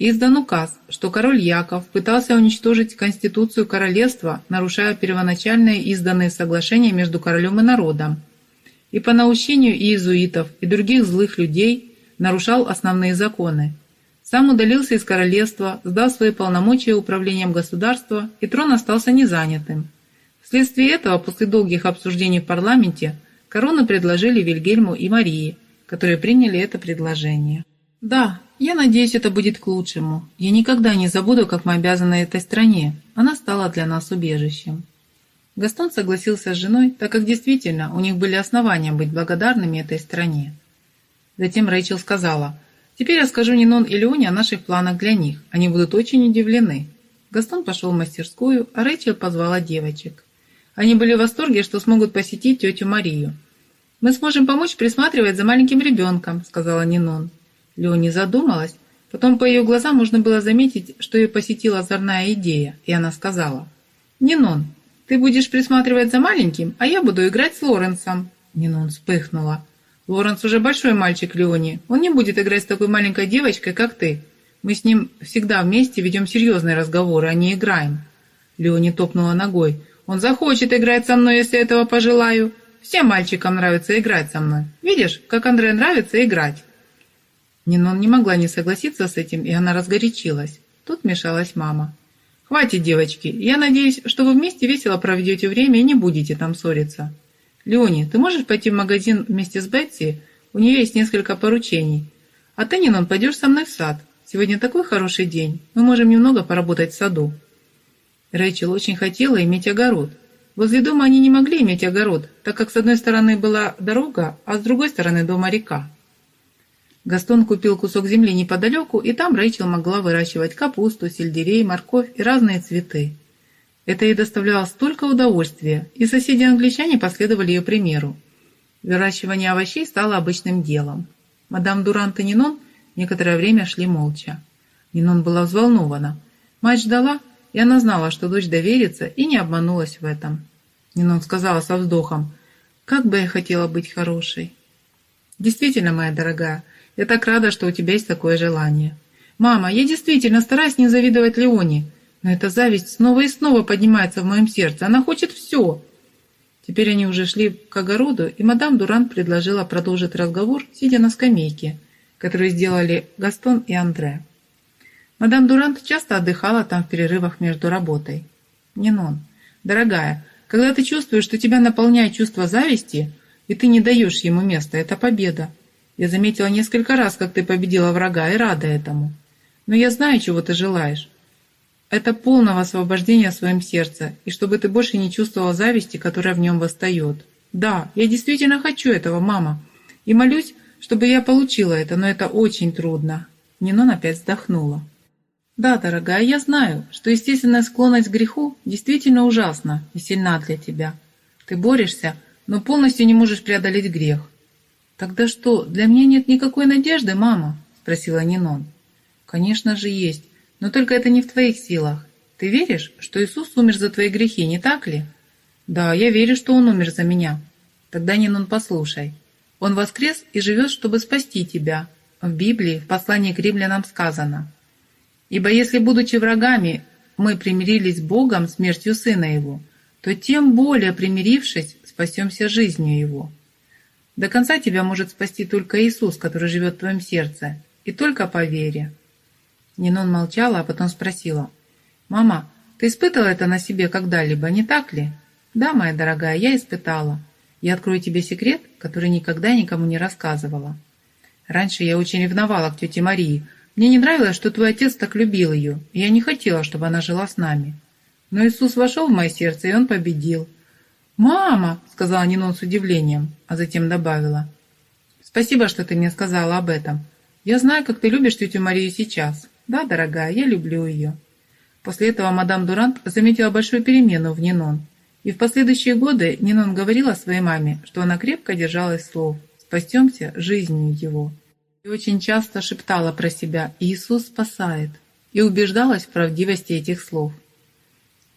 Издан указ, что король Яков пытался уничтожить конституцию королевства, нарушая первоначальные изданные соглашения между королем и народом, и по наущению иезуитов и других злых людей нарушал основные законы. Сам удалился из королевства, сдал свои полномочия управлением государства, и трон остался незанятым. Вследствие этого, после долгих обсуждений в парламенте, корону предложили Вильгельму и Марии, которые приняли это предложение. Да, я надеюсь, это будет к лучшему. Я никогда не забуду, как мы обязаны этой стране. Она стала для нас убежищем. Гастон согласился с женой, так как действительно у них были основания быть благодарными этой стране. Затем Рэйчел сказала, «Теперь я скажу Нинон и Леоне о наших планах для них. Они будут очень удивлены». Гастон пошел в мастерскую, а Рэйчел позвала девочек. Они были в восторге, что смогут посетить тетю Марию. «Мы сможем помочь присматривать за маленьким ребенком», — сказала Нинон. Леони задумалась. Потом по ее глазам можно было заметить, что ее посетила озорная идея, и она сказала, «Нинон, ты будешь присматривать за маленьким, а я буду играть с Лоренсом». Нинон вспыхнула. «Лоренс уже большой мальчик, Леони. Он не будет играть с такой маленькой девочкой, как ты. Мы с ним всегда вместе ведем серьезные разговоры, а не играем». Леони топнула ногой. «Он захочет играть со мной, если этого пожелаю. Всем мальчикам нравится играть со мной. Видишь, как Андре нравится играть». Нинон не могла не согласиться с этим, и она разгорячилась. Тут мешалась мама. «Хватит, девочки. Я надеюсь, что вы вместе весело проведете время и не будете там ссориться. Леони, ты можешь пойти в магазин вместе с Бетси? У нее есть несколько поручений. А ты, Нинон, пойдешь со мной в сад. Сегодня такой хороший день. Мы можем немного поработать в саду». Рэйчел очень хотела иметь огород. Возле дома они не могли иметь огород, так как с одной стороны была дорога, а с другой стороны дома река. Гастон купил кусок земли неподалеку, и там Рэйчел могла выращивать капусту, сельдерей, морковь и разные цветы. Это ей доставляло столько удовольствия, и соседи-англичане последовали ее примеру. Выращивание овощей стало обычным делом. Мадам Дурант и Нинон некоторое время шли молча. Нинон была взволнована. Мать ждала, и она знала, что дочь доверится, и не обманулась в этом. Нинон сказала со вздохом, «Как бы я хотела быть хорошей!» «Действительно, моя дорогая, я так рада, что у тебя есть такое желание. Мама, я действительно стараюсь не завидовать Леоне, но эта зависть снова и снова поднимается в моем сердце. Она хочет все. Теперь они уже шли к огороду, и мадам Дурант предложила продолжить разговор, сидя на скамейке, которую сделали Гастон и Андре. Мадам Дурант часто отдыхала там в перерывах между работой. «Нинон, дорогая, когда ты чувствуешь, что тебя наполняет чувство зависти, и ты не даешь ему места, это победа. Я заметила несколько раз, как ты победила врага, и рада этому. Но я знаю, чего ты желаешь. Это полного освобождения в своем сердце, и чтобы ты больше не чувствовала зависти, которая в нем восстает. Да, я действительно хочу этого, мама, и молюсь, чтобы я получила это, но это очень трудно. Нинон опять вздохнула. Да, дорогая, я знаю, что естественная склонность к греху действительно ужасна и сильна для тебя. Ты борешься, но полностью не можешь преодолеть грех. Тогда что, для меня нет никакой надежды, мама? Спросила Нинон. Конечно же есть, но только это не в твоих силах. Ты веришь, что Иисус умер за твои грехи, не так ли? Да, я верю, что Он умер за меня. Тогда, Нинон, послушай. Он воскрес и живет, чтобы спасти тебя. В Библии, в послании к римлянам сказано. Ибо если, будучи врагами, мы примирились с Богом смертью Сына Его, то тем более, примирившись, спасемся жизнью Его. До конца тебя может спасти только Иисус, который живет в твоем сердце, и только по вере. Нинон молчала, а потом спросила. «Мама, ты испытала это на себе когда-либо, не так ли?» «Да, моя дорогая, я испытала. Я открою тебе секрет, который никогда никому не рассказывала. Раньше я очень ревновала к тете Марии. Мне не нравилось, что твой отец так любил ее, и я не хотела, чтобы она жила с нами. Но Иисус вошел в мое сердце, и он победил. «Мама!» — сказала Нинон с удивлением, а затем добавила. «Спасибо, что ты мне сказала об этом. Я знаю, как ты любишь тетю Марию сейчас. Да, дорогая, я люблю ее». После этого мадам Дурант заметила большую перемену в Нинон. И в последующие годы Нинон говорила своей маме, что она крепко держалась слов «спастемся жизнью его». И очень часто шептала про себя «Иисус спасает» и убеждалась в правдивости этих слов.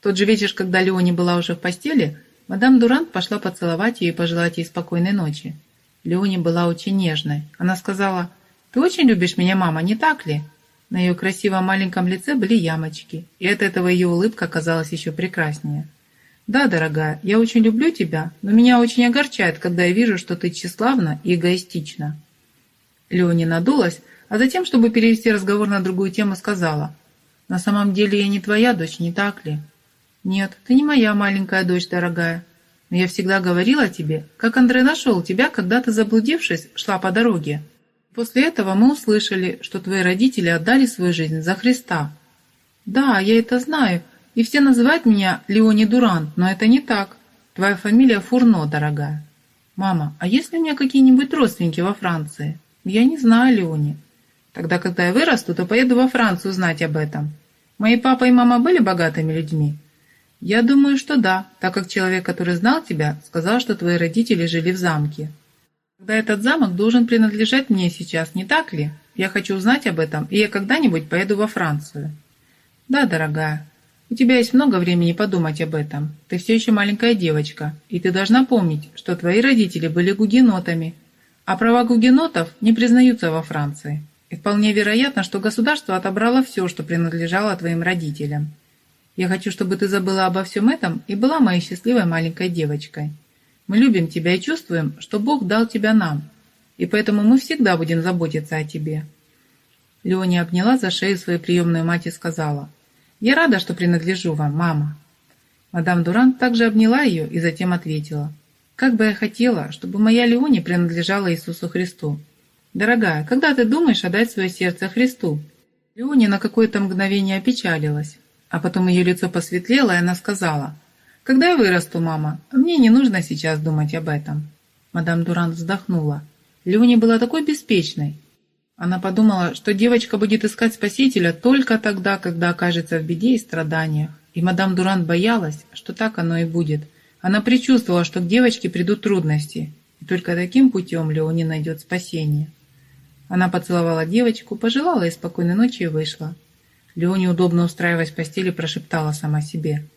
Тот же вечер, когда Леони была уже в постели, мадам Дурант пошла поцеловать ее и пожелать ей спокойной ночи. Леони была очень нежной. Она сказала «Ты очень любишь меня, мама, не так ли?» На ее красивом маленьком лице были ямочки, и от этого ее улыбка казалась еще прекраснее. «Да, дорогая, я очень люблю тебя, но меня очень огорчает, когда я вижу, что ты тщеславна и эгоистична». Леони надулась, а затем, чтобы перевести разговор на другую тему, сказала, «На самом деле я не твоя дочь, не так ли?» «Нет, ты не моя маленькая дочь, дорогая. Но я всегда говорила тебе, как Андрей нашел тебя, когда ты, заблудившись, шла по дороге. После этого мы услышали, что твои родители отдали свою жизнь за Христа. Да, я это знаю, и все называют меня Леони Дурант, но это не так. Твоя фамилия Фурно, дорогая. Мама, а есть ли у меня какие-нибудь родственники во Франции? Я не знаю, Леони. Тогда, когда я вырасту, то поеду во Францию узнать об этом. Мои папа и мама были богатыми людьми? Я думаю, что да, так как человек, который знал тебя, сказал, что твои родители жили в замке. Тогда этот замок должен принадлежать мне сейчас, не так ли? Я хочу узнать об этом, и я когда-нибудь поеду во Францию. Да, дорогая, у тебя есть много времени подумать об этом. Ты все еще маленькая девочка, и ты должна помнить, что твои родители были гугенотами, а права гугенотов не признаются во Франции. И вполне вероятно, что государство отобрало все, что принадлежало твоим родителям. Я хочу, чтобы ты забыла обо всем этом и была моей счастливой маленькой девочкой. Мы любим тебя и чувствуем, что Бог дал тебя нам, и поэтому мы всегда будем заботиться о тебе». Леония обняла за шею свою приемную мать и сказала, «Я рада, что принадлежу вам, мама». Мадам Дурант также обняла ее и затем ответила, «Как бы я хотела, чтобы моя Леония принадлежала Иисусу Христу. Дорогая, когда ты думаешь отдать свое сердце Христу?» Леония на какое-то мгновение опечалилась, а потом ее лицо посветлело, и она сказала – когда вырасту, мама, мне не нужно сейчас думать об этом. Мадам Дурант вздохнула. Леони была такой беспечной. Она подумала, что девочка будет искать спасителя только тогда, когда окажется в беде и страданиях. И мадам Дурант боялась, что так оно и будет. Она предчувствовала, что к девочке придут трудности, и только таким путем Леони найдет спасение. Она поцеловала девочку, пожелала ей спокойной ночи и вышла. Леони, удобно устраиваясь в постели, прошептала сама себе –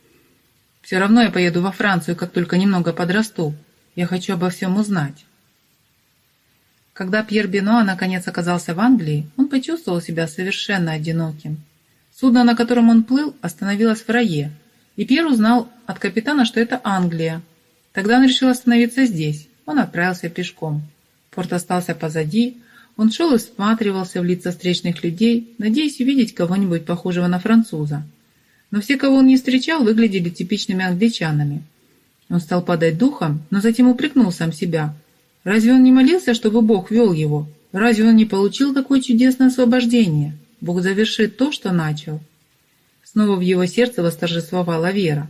все равно я поеду во Францию, как только немного подрасту. Я хочу обо всем узнать. Когда Пьер Бенуа наконец оказался в Англии, он почувствовал себя совершенно одиноким. Судно, на котором он плыл, остановилось в Рае, и Пьер узнал от капитана, что это Англия. Тогда он решил остановиться здесь. Он отправился пешком. Порт остался позади. Он шел и всматривался в лица встречных людей, надеясь увидеть кого-нибудь похожего на француза но все, кого он не встречал, выглядели типичными англичанами. Он стал падать духом, но затем упрекнул сам себя. Разве он не молился, чтобы Бог вел его? Разве он не получил такое чудесное освобождение? Бог завершит то, что начал. Снова в его сердце восторжествовала вера.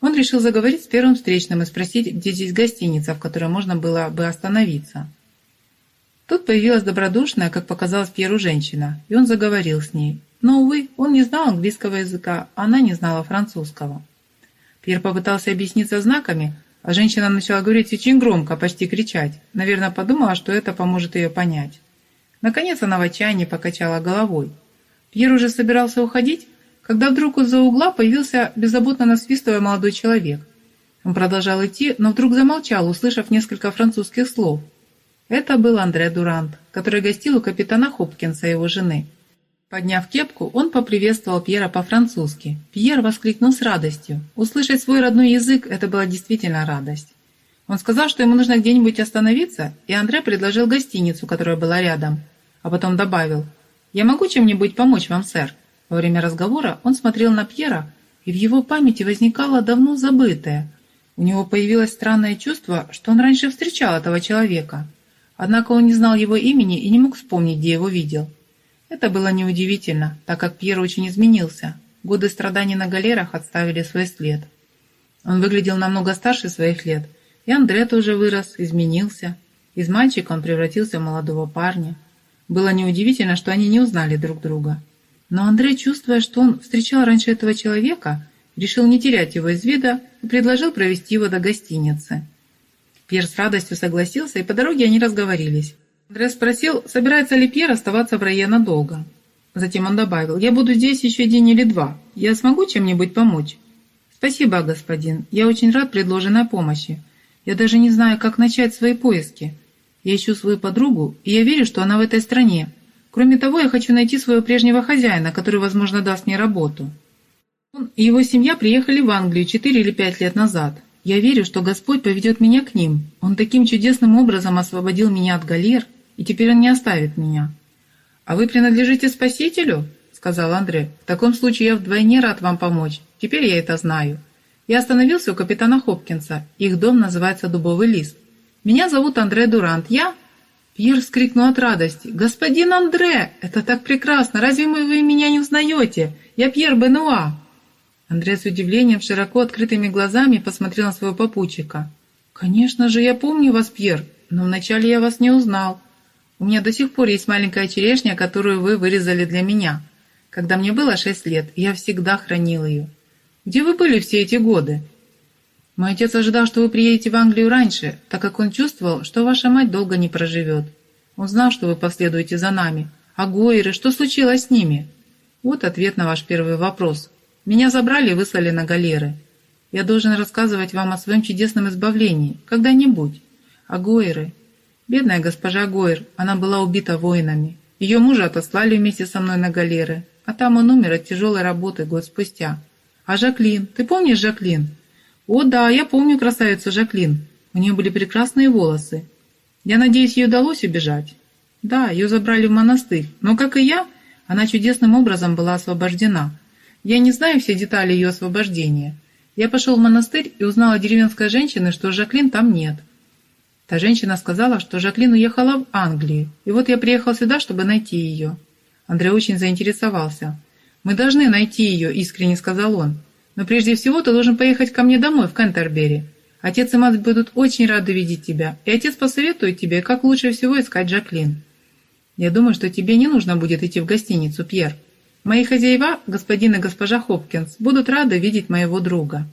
Он решил заговорить с первым встречным и спросить, где здесь гостиница, в которой можно было бы остановиться. Тут появилась добродушная, как показалось Пьеру, женщина, и он заговорил с ней. Но, увы, он не знал английского языка, она не знала французского. Пьер попытался объясниться знаками, а женщина начала говорить очень громко, почти кричать. Наверное, подумала, что это поможет ее понять. Наконец она в отчаянии покачала головой. Пьер уже собирался уходить, когда вдруг из-за угла появился беззаботно насвистывая молодой человек. Он продолжал идти, но вдруг замолчал, услышав несколько французских слов. Это был Андре Дурант, который гостил у капитана Хопкинса и его жены. Подняв кепку, он поприветствовал Пьера по-французски. Пьер воскликнул с радостью. Услышать свой родной язык – это была действительно радость. Он сказал, что ему нужно где-нибудь остановиться, и Андре предложил гостиницу, которая была рядом. А потом добавил, «Я могу чем-нибудь помочь вам, сэр?» Во время разговора он смотрел на Пьера, и в его памяти возникало давно забытое. У него появилось странное чувство, что он раньше встречал этого человека. Однако он не знал его имени и не мог вспомнить, где его видел. Это было неудивительно, так как Пьер очень изменился. Годы страданий на галерах отставили свой след. Он выглядел намного старше своих лет, и Андре тоже вырос, изменился. Из мальчика он превратился в молодого парня. Было неудивительно, что они не узнали друг друга. Но Андрей, чувствуя, что он встречал раньше этого человека, решил не терять его из вида и предложил провести его до гостиницы. Пьер с радостью согласился, и по дороге они разговорились. Андре спросил, собирается ли Пьер оставаться в Рае надолго. Затем он добавил, «Я буду здесь еще день или два. Я смогу чем-нибудь помочь?» «Спасибо, господин. Я очень рад предложенной помощи. Я даже не знаю, как начать свои поиски. Я ищу свою подругу, и я верю, что она в этой стране. Кроме того, я хочу найти своего прежнего хозяина, который, возможно, даст мне работу». Он и его семья приехали в Англию четыре или пять лет назад. Я верю, что Господь поведет меня к ним. Он таким чудесным образом освободил меня от галер, и теперь он не оставит меня». «А вы принадлежите Спасителю?» — сказал Андре. «В таком случае я вдвойне рад вам помочь. Теперь я это знаю. Я остановился у капитана Хопкинса. Их дом называется Дубовый лис. Меня зовут Андре Дурант. Я...» Пьер вскрикнул от радости. «Господин Андре! Это так прекрасно! Разве вы меня не узнаете? Я Пьер Бенуа!» Андре с удивлением, широко открытыми глазами посмотрел на своего попутчика. «Конечно же, я помню вас, Пьер, но вначале я вас не узнал. У меня до сих пор есть маленькая черешня, которую вы вырезали для меня. Когда мне было шесть лет, я всегда хранил ее. Где вы были все эти годы? Мой отец ожидал, что вы приедете в Англию раньше, так как он чувствовал, что ваша мать долго не проживет. Он знал, что вы последуете за нами. А Гойры, что случилось с ними? Вот ответ на ваш первый вопрос. Меня забрали и выслали на галеры. Я должен рассказывать вам о своем чудесном избавлении, когда-нибудь. А Гойры, Бедная госпожа Гойр, она была убита воинами. Ее мужа отослали вместе со мной на галеры, а там он умер от тяжелой работы год спустя. А Жаклин, ты помнишь Жаклин? О да, я помню красавицу Жаклин. У нее были прекрасные волосы. Я надеюсь, ей удалось убежать. Да, ее забрали в монастырь, но, как и я, она чудесным образом была освобождена. Я не знаю все детали ее освобождения. Я пошел в монастырь и узнал от деревенской женщины, что Жаклин там нет. Та женщина сказала, что Жаклин уехала в Англию, и вот я приехал сюда, чтобы найти ее. Андрей очень заинтересовался. «Мы должны найти ее», — искренне сказал он. «Но прежде всего ты должен поехать ко мне домой, в Кентербери. Отец и мать будут очень рады видеть тебя, и отец посоветует тебе, как лучше всего искать Жаклин. Я думаю, что тебе не нужно будет идти в гостиницу, Пьер. Мои хозяева, господин и госпожа Хопкинс, будут рады видеть моего друга».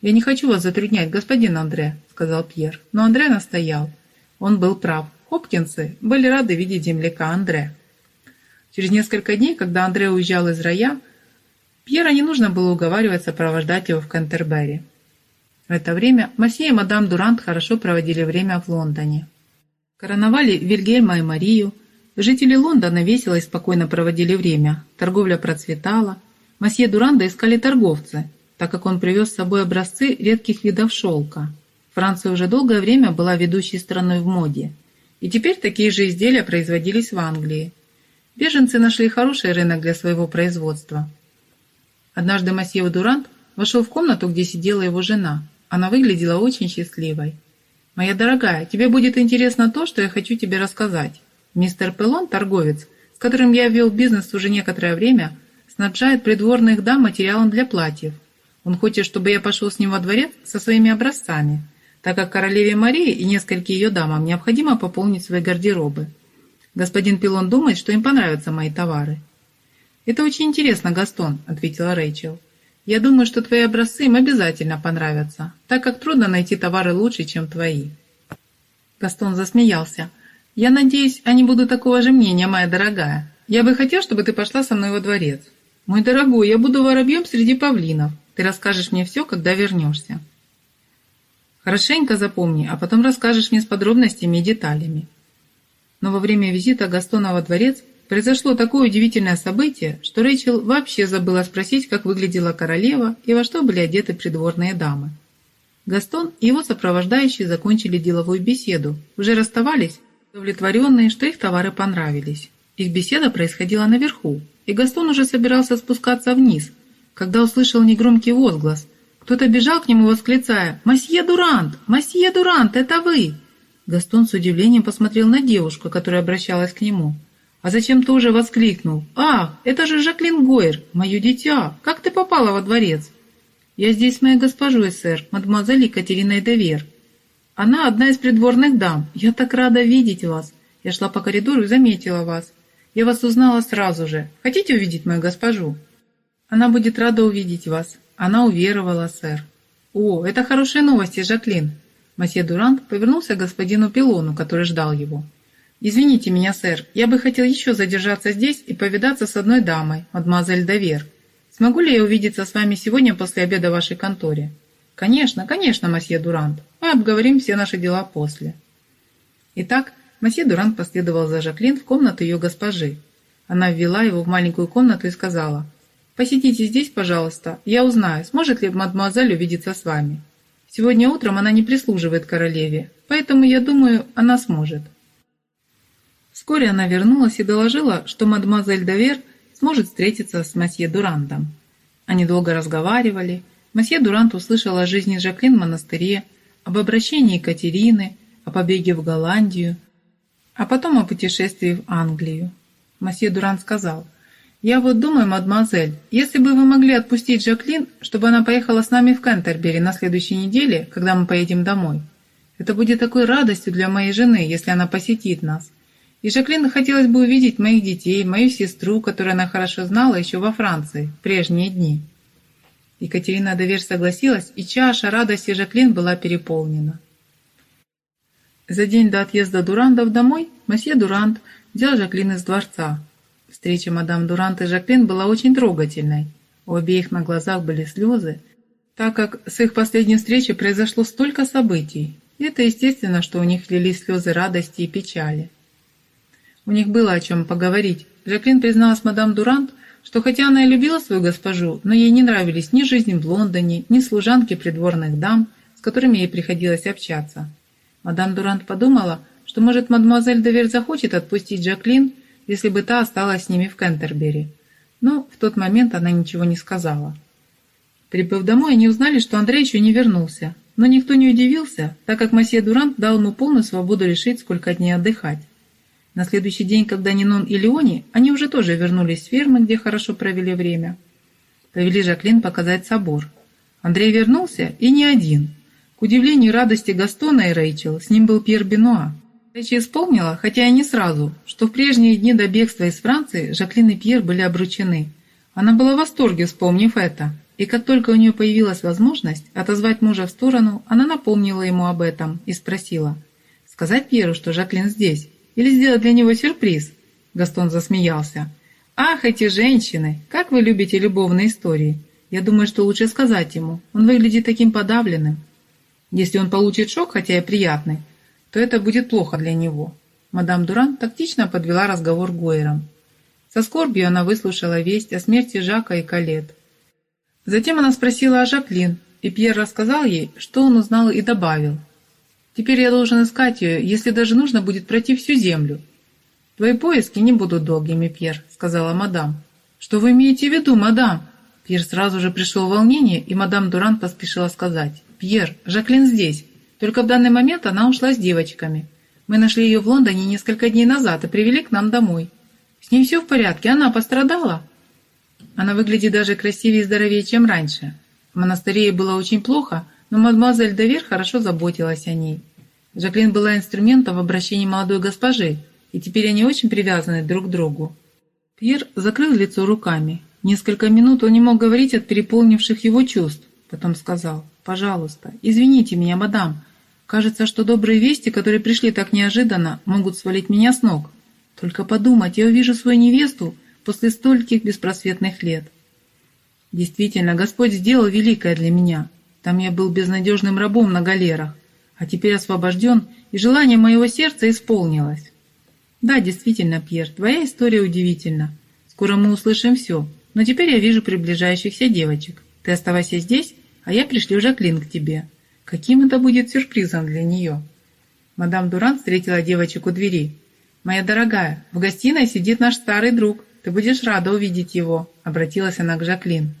«Я не хочу вас затруднять, господин Андре», — сказал Пьер. Но Андре настоял. Он был прав. Хопкинсы были рады видеть земляка Андре. Через несколько дней, когда Андре уезжал из рая, Пьера не нужно было уговаривать сопровождать его в Кантербери. В это время Масье и мадам Дурант хорошо проводили время в Лондоне. Короновали Вильгельма и Марию. Жители Лондона весело и спокойно проводили время. Торговля процветала. Масье Дуранда искали торговцы, так как он привез с собой образцы редких видов шелка. Франция уже долгое время была ведущей страной в моде, и теперь такие же изделия производились в Англии. Беженцы нашли хороший рынок для своего производства. Однажды Масье Дурант вошел в комнату, где сидела его жена. Она выглядела очень счастливой. «Моя дорогая, тебе будет интересно то, что я хочу тебе рассказать. Мистер Пелон, торговец, с которым я вел бизнес уже некоторое время, снабжает придворных дам материалом для платьев. Он хочет, чтобы я пошел с ним во дворец со своими образцами, так как королеве Марии и нескольким ее дамам необходимо пополнить свои гардеробы. Господин Пилон думает, что им понравятся мои товары. «Это очень интересно, Гастон», — ответила Рэйчел. «Я думаю, что твои образцы им обязательно понравятся, так как трудно найти товары лучше, чем твои». Гастон засмеялся. «Я надеюсь, они будут такого же мнения, моя дорогая. Я бы хотел, чтобы ты пошла со мной во дворец. Мой дорогой, я буду воробьем среди павлинов. Ты расскажешь мне все, когда вернешься». Хорошенько запомни, а потом расскажешь мне с подробностями и деталями. Но во время визита Гастона во дворец произошло такое удивительное событие, что Рэйчел вообще забыла спросить, как выглядела королева и во что были одеты придворные дамы. Гастон и его сопровождающие закончили деловую беседу, уже расставались, удовлетворенные, что их товары понравились. Их беседа происходила наверху, и Гастон уже собирался спускаться вниз, когда услышал негромкий возглас – кто-то бежал к нему, восклицая «Масье Дурант! Масье Дурант, это вы!» Гастон с удивлением посмотрел на девушку, которая обращалась к нему. А зачем тоже воскликнул «Ах, это же Жаклин Гойер, мое дитя! Как ты попала во дворец?» «Я здесь с моей госпожой, сэр, мадемуазель Екатериной Девер. Она одна из придворных дам. Я так рада видеть вас. Я шла по коридору и заметила вас. Я вас узнала сразу же. Хотите увидеть мою госпожу?» «Она будет рада увидеть вас. Она уверовала, сэр. О, это хорошие новости, Жаклин. Масье Дурант повернулся к господину Пилону, который ждал его. «Извините меня, сэр, я бы хотел еще задержаться здесь и повидаться с одной дамой, мадемуазель Давер. Смогу ли я увидеться с вами сегодня после обеда в вашей конторе?» «Конечно, конечно, масье Дурант. Мы обговорим все наши дела после». Итак, масье Дурант последовал за Жаклин в комнату ее госпожи. Она ввела его в маленькую комнату и сказала – Посидите здесь, пожалуйста. Я узнаю, сможет ли мадемуазель увидеться с вами. Сегодня утром она не прислуживает королеве, поэтому, я думаю, она сможет». Вскоре она вернулась и доложила, что мадемуазель Давер сможет встретиться с месье Дурантом. Они долго разговаривали. Месье Дурант услышал о жизни Жаклин в монастыре, об обращении Екатерины, о побеге в Голландию, а потом о путешествии в Англию. Месье Дурант сказал – «Я вот думаю, мадемуазель, если бы вы могли отпустить Жаклин, чтобы она поехала с нами в Кентербери на следующей неделе, когда мы поедем домой. Это будет такой радостью для моей жены, если она посетит нас. И Жаклин хотелось бы увидеть моих детей, мою сестру, которую она хорошо знала еще во Франции, в прежние дни». Екатерина Довер согласилась, и чаша радости Жаклин была переполнена. За день до отъезда Дурандов домой месье Дурант взял Жаклин из дворца, Встреча мадам Дурант и Жаклин была очень трогательной. У обеих на глазах были слезы, так как с их последней встречи произошло столько событий. И это естественно, что у них лились слезы радости и печали. У них было о чем поговорить. Жаклин призналась мадам Дурант, что хотя она и любила свою госпожу, но ей не нравились ни жизнь в Лондоне, ни служанки придворных дам, с которыми ей приходилось общаться. Мадам Дурант подумала, что, может, мадемуазель Девер захочет отпустить Жаклин, если бы та осталась с ними в Кентербери. Но в тот момент она ничего не сказала. Прибыв домой, они узнали, что Андрей еще не вернулся. Но никто не удивился, так как месье Дурант дал ему полную свободу решить, сколько дней отдыхать. На следующий день, когда Нинон и Леони, они уже тоже вернулись с фермы, где хорошо провели время. Повели Жаклин показать собор. Андрей вернулся, и не один. К удивлению радости Гастона и Рэйчел, с ним был Пьер Бенуа. Речи исполнила, хотя и не сразу, что в прежние дни до бегства из Франции Жаклин и Пьер были обручены. Она была в восторге, вспомнив это, и как только у нее появилась возможность отозвать мужа в сторону, она напомнила ему об этом и спросила, сказать Пьеру, что Жаклин здесь, или сделать для него сюрприз? Гастон засмеялся. «Ах, эти женщины! Как вы любите любовные истории! Я думаю, что лучше сказать ему. Он выглядит таким подавленным. Если он получит шок, хотя и приятный, то это будет плохо для него. Мадам Дуран тактично подвела разговор Гойером. Со скорбью она выслушала весть о смерти Жака и Калет. Затем она спросила о Жаклин, и Пьер рассказал ей, что он узнал и добавил. «Теперь я должен искать ее, если даже нужно будет пройти всю землю». «Твои поиски не будут долгими, Пьер», — сказала мадам. «Что вы имеете в виду, мадам?» Пьер сразу же пришел в волнение, и мадам Дуран поспешила сказать. «Пьер, Жаклин здесь. Только в данный момент она ушла с девочками. Мы нашли ее в Лондоне несколько дней назад и привели к нам домой. С ней все в порядке, она пострадала. Она выглядит даже красивее и здоровее, чем раньше. В монастыре ей было очень плохо, но мадемуазель Девер хорошо заботилась о ней. Жаклин была инструментом в обращении молодой госпожи, и теперь они очень привязаны друг к другу. Пьер закрыл лицо руками. Несколько минут он не мог говорить от переполнивших его чувств. Потом сказал, «Пожалуйста, извините меня, мадам. Кажется, что добрые вести, которые пришли так неожиданно, могут свалить меня с ног. Только подумать, я увижу свою невесту после стольких беспросветных лет. Действительно, Господь сделал великое для меня. Там я был безнадежным рабом на галерах, а теперь освобожден, и желание моего сердца исполнилось. Да, действительно, Пьер, твоя история удивительна. Скоро мы услышим все, но теперь я вижу приближающихся девочек. Ты оставайся здесь, а я пришлю Жаклин к тебе. Каким это будет сюрпризом для нее? Мадам Дуран встретила девочек у двери. «Моя дорогая, в гостиной сидит наш старый друг. Ты будешь рада увидеть его», — обратилась она к Жаклин.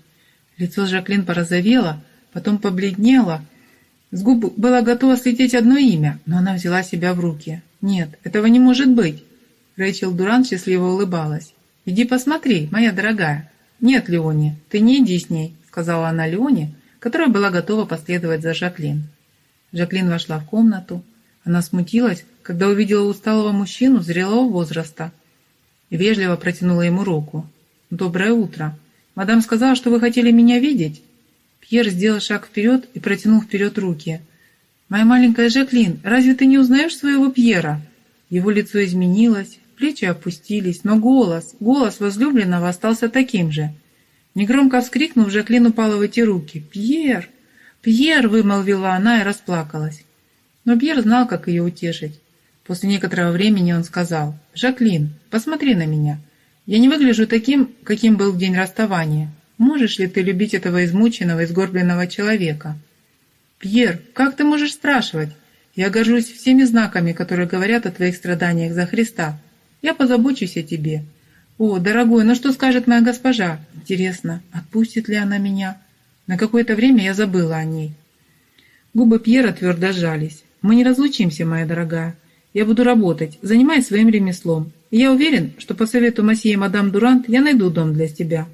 Лицо Жаклин порозовело, потом побледнело. С губ было готово слететь одно имя, но она взяла себя в руки. «Нет, этого не может быть!» Рэйчел Дуран счастливо улыбалась. «Иди посмотри, моя дорогая». «Нет, Леони, ты не иди с ней», — сказала она Леоне, которая была готова последовать за Жаклин. Жаклин вошла в комнату. Она смутилась, когда увидела усталого мужчину зрелого возраста и вежливо протянула ему руку. «Доброе утро. Мадам сказала, что вы хотели меня видеть?» Пьер сделал шаг вперед и протянул вперед руки. «Моя маленькая Жаклин, разве ты не узнаешь своего Пьера?» Его лицо изменилось, плечи опустились, но голос, голос возлюбленного остался таким же. Негромко вскрикнув, Жаклин упала в эти руки. «Пьер! Пьер!» — вымолвила она и расплакалась. Но Пьер знал, как ее утешить. После некоторого времени он сказал, «Жаклин, посмотри на меня. Я не выгляжу таким, каким был в день расставания. Можешь ли ты любить этого измученного, изгорбленного человека?» «Пьер, как ты можешь спрашивать? Я горжусь всеми знаками, которые говорят о твоих страданиях за Христа. Я позабочусь о тебе. О, дорогой, ну что скажет моя госпожа? Интересно, отпустит ли она меня? На какое-то время я забыла о ней». Губы Пьера твердо сжались. «Мы не разлучимся, моя дорогая. Я буду работать, занимаясь своим ремеслом. И я уверен, что по совету Масье и мадам Дурант я найду дом для тебя».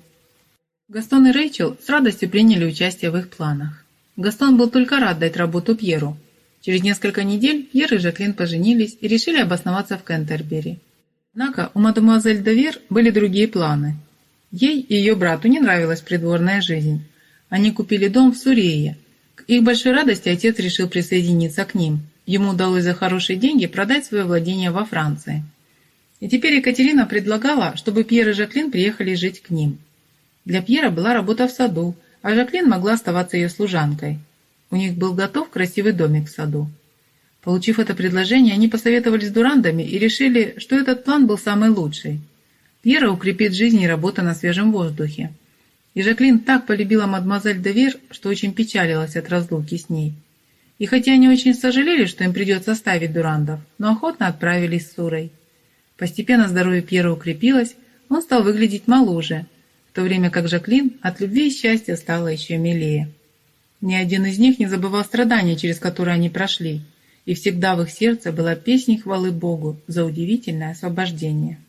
Гастон и Рэйчел с радостью приняли участие в их планах. Гастон был только рад дать работу Пьеру. Через несколько недель Пьер и Жаклин поженились и решили обосноваться в Кентербери. Однако у мадемуазель Девер были другие планы. Ей и ее брату не нравилась придворная жизнь. Они купили дом в Сурее. К их большой радости отец решил присоединиться к ним – Ему удалось за хорошие деньги продать свое владение во Франции. И теперь Екатерина предлагала, чтобы Пьер и Жаклин приехали жить к ним. Для Пьера была работа в саду, а Жаклин могла оставаться ее служанкой. У них был готов красивый домик в саду. Получив это предложение, они посоветовались с дурандами и решили, что этот план был самый лучший. Пьера укрепит жизнь и работа на свежем воздухе. И Жаклин так полюбила мадемуазель Девер, что очень печалилась от разлуки с ней. И хотя они очень сожалели, что им придется оставить Дурандов, но охотно отправились с Сурой. Постепенно здоровье Пьера укрепилось, он стал выглядеть моложе, в то время как Жаклин от любви и счастья стала еще милее. Ни один из них не забывал страдания, через которые они прошли, и всегда в их сердце была песня хвалы Богу за удивительное освобождение.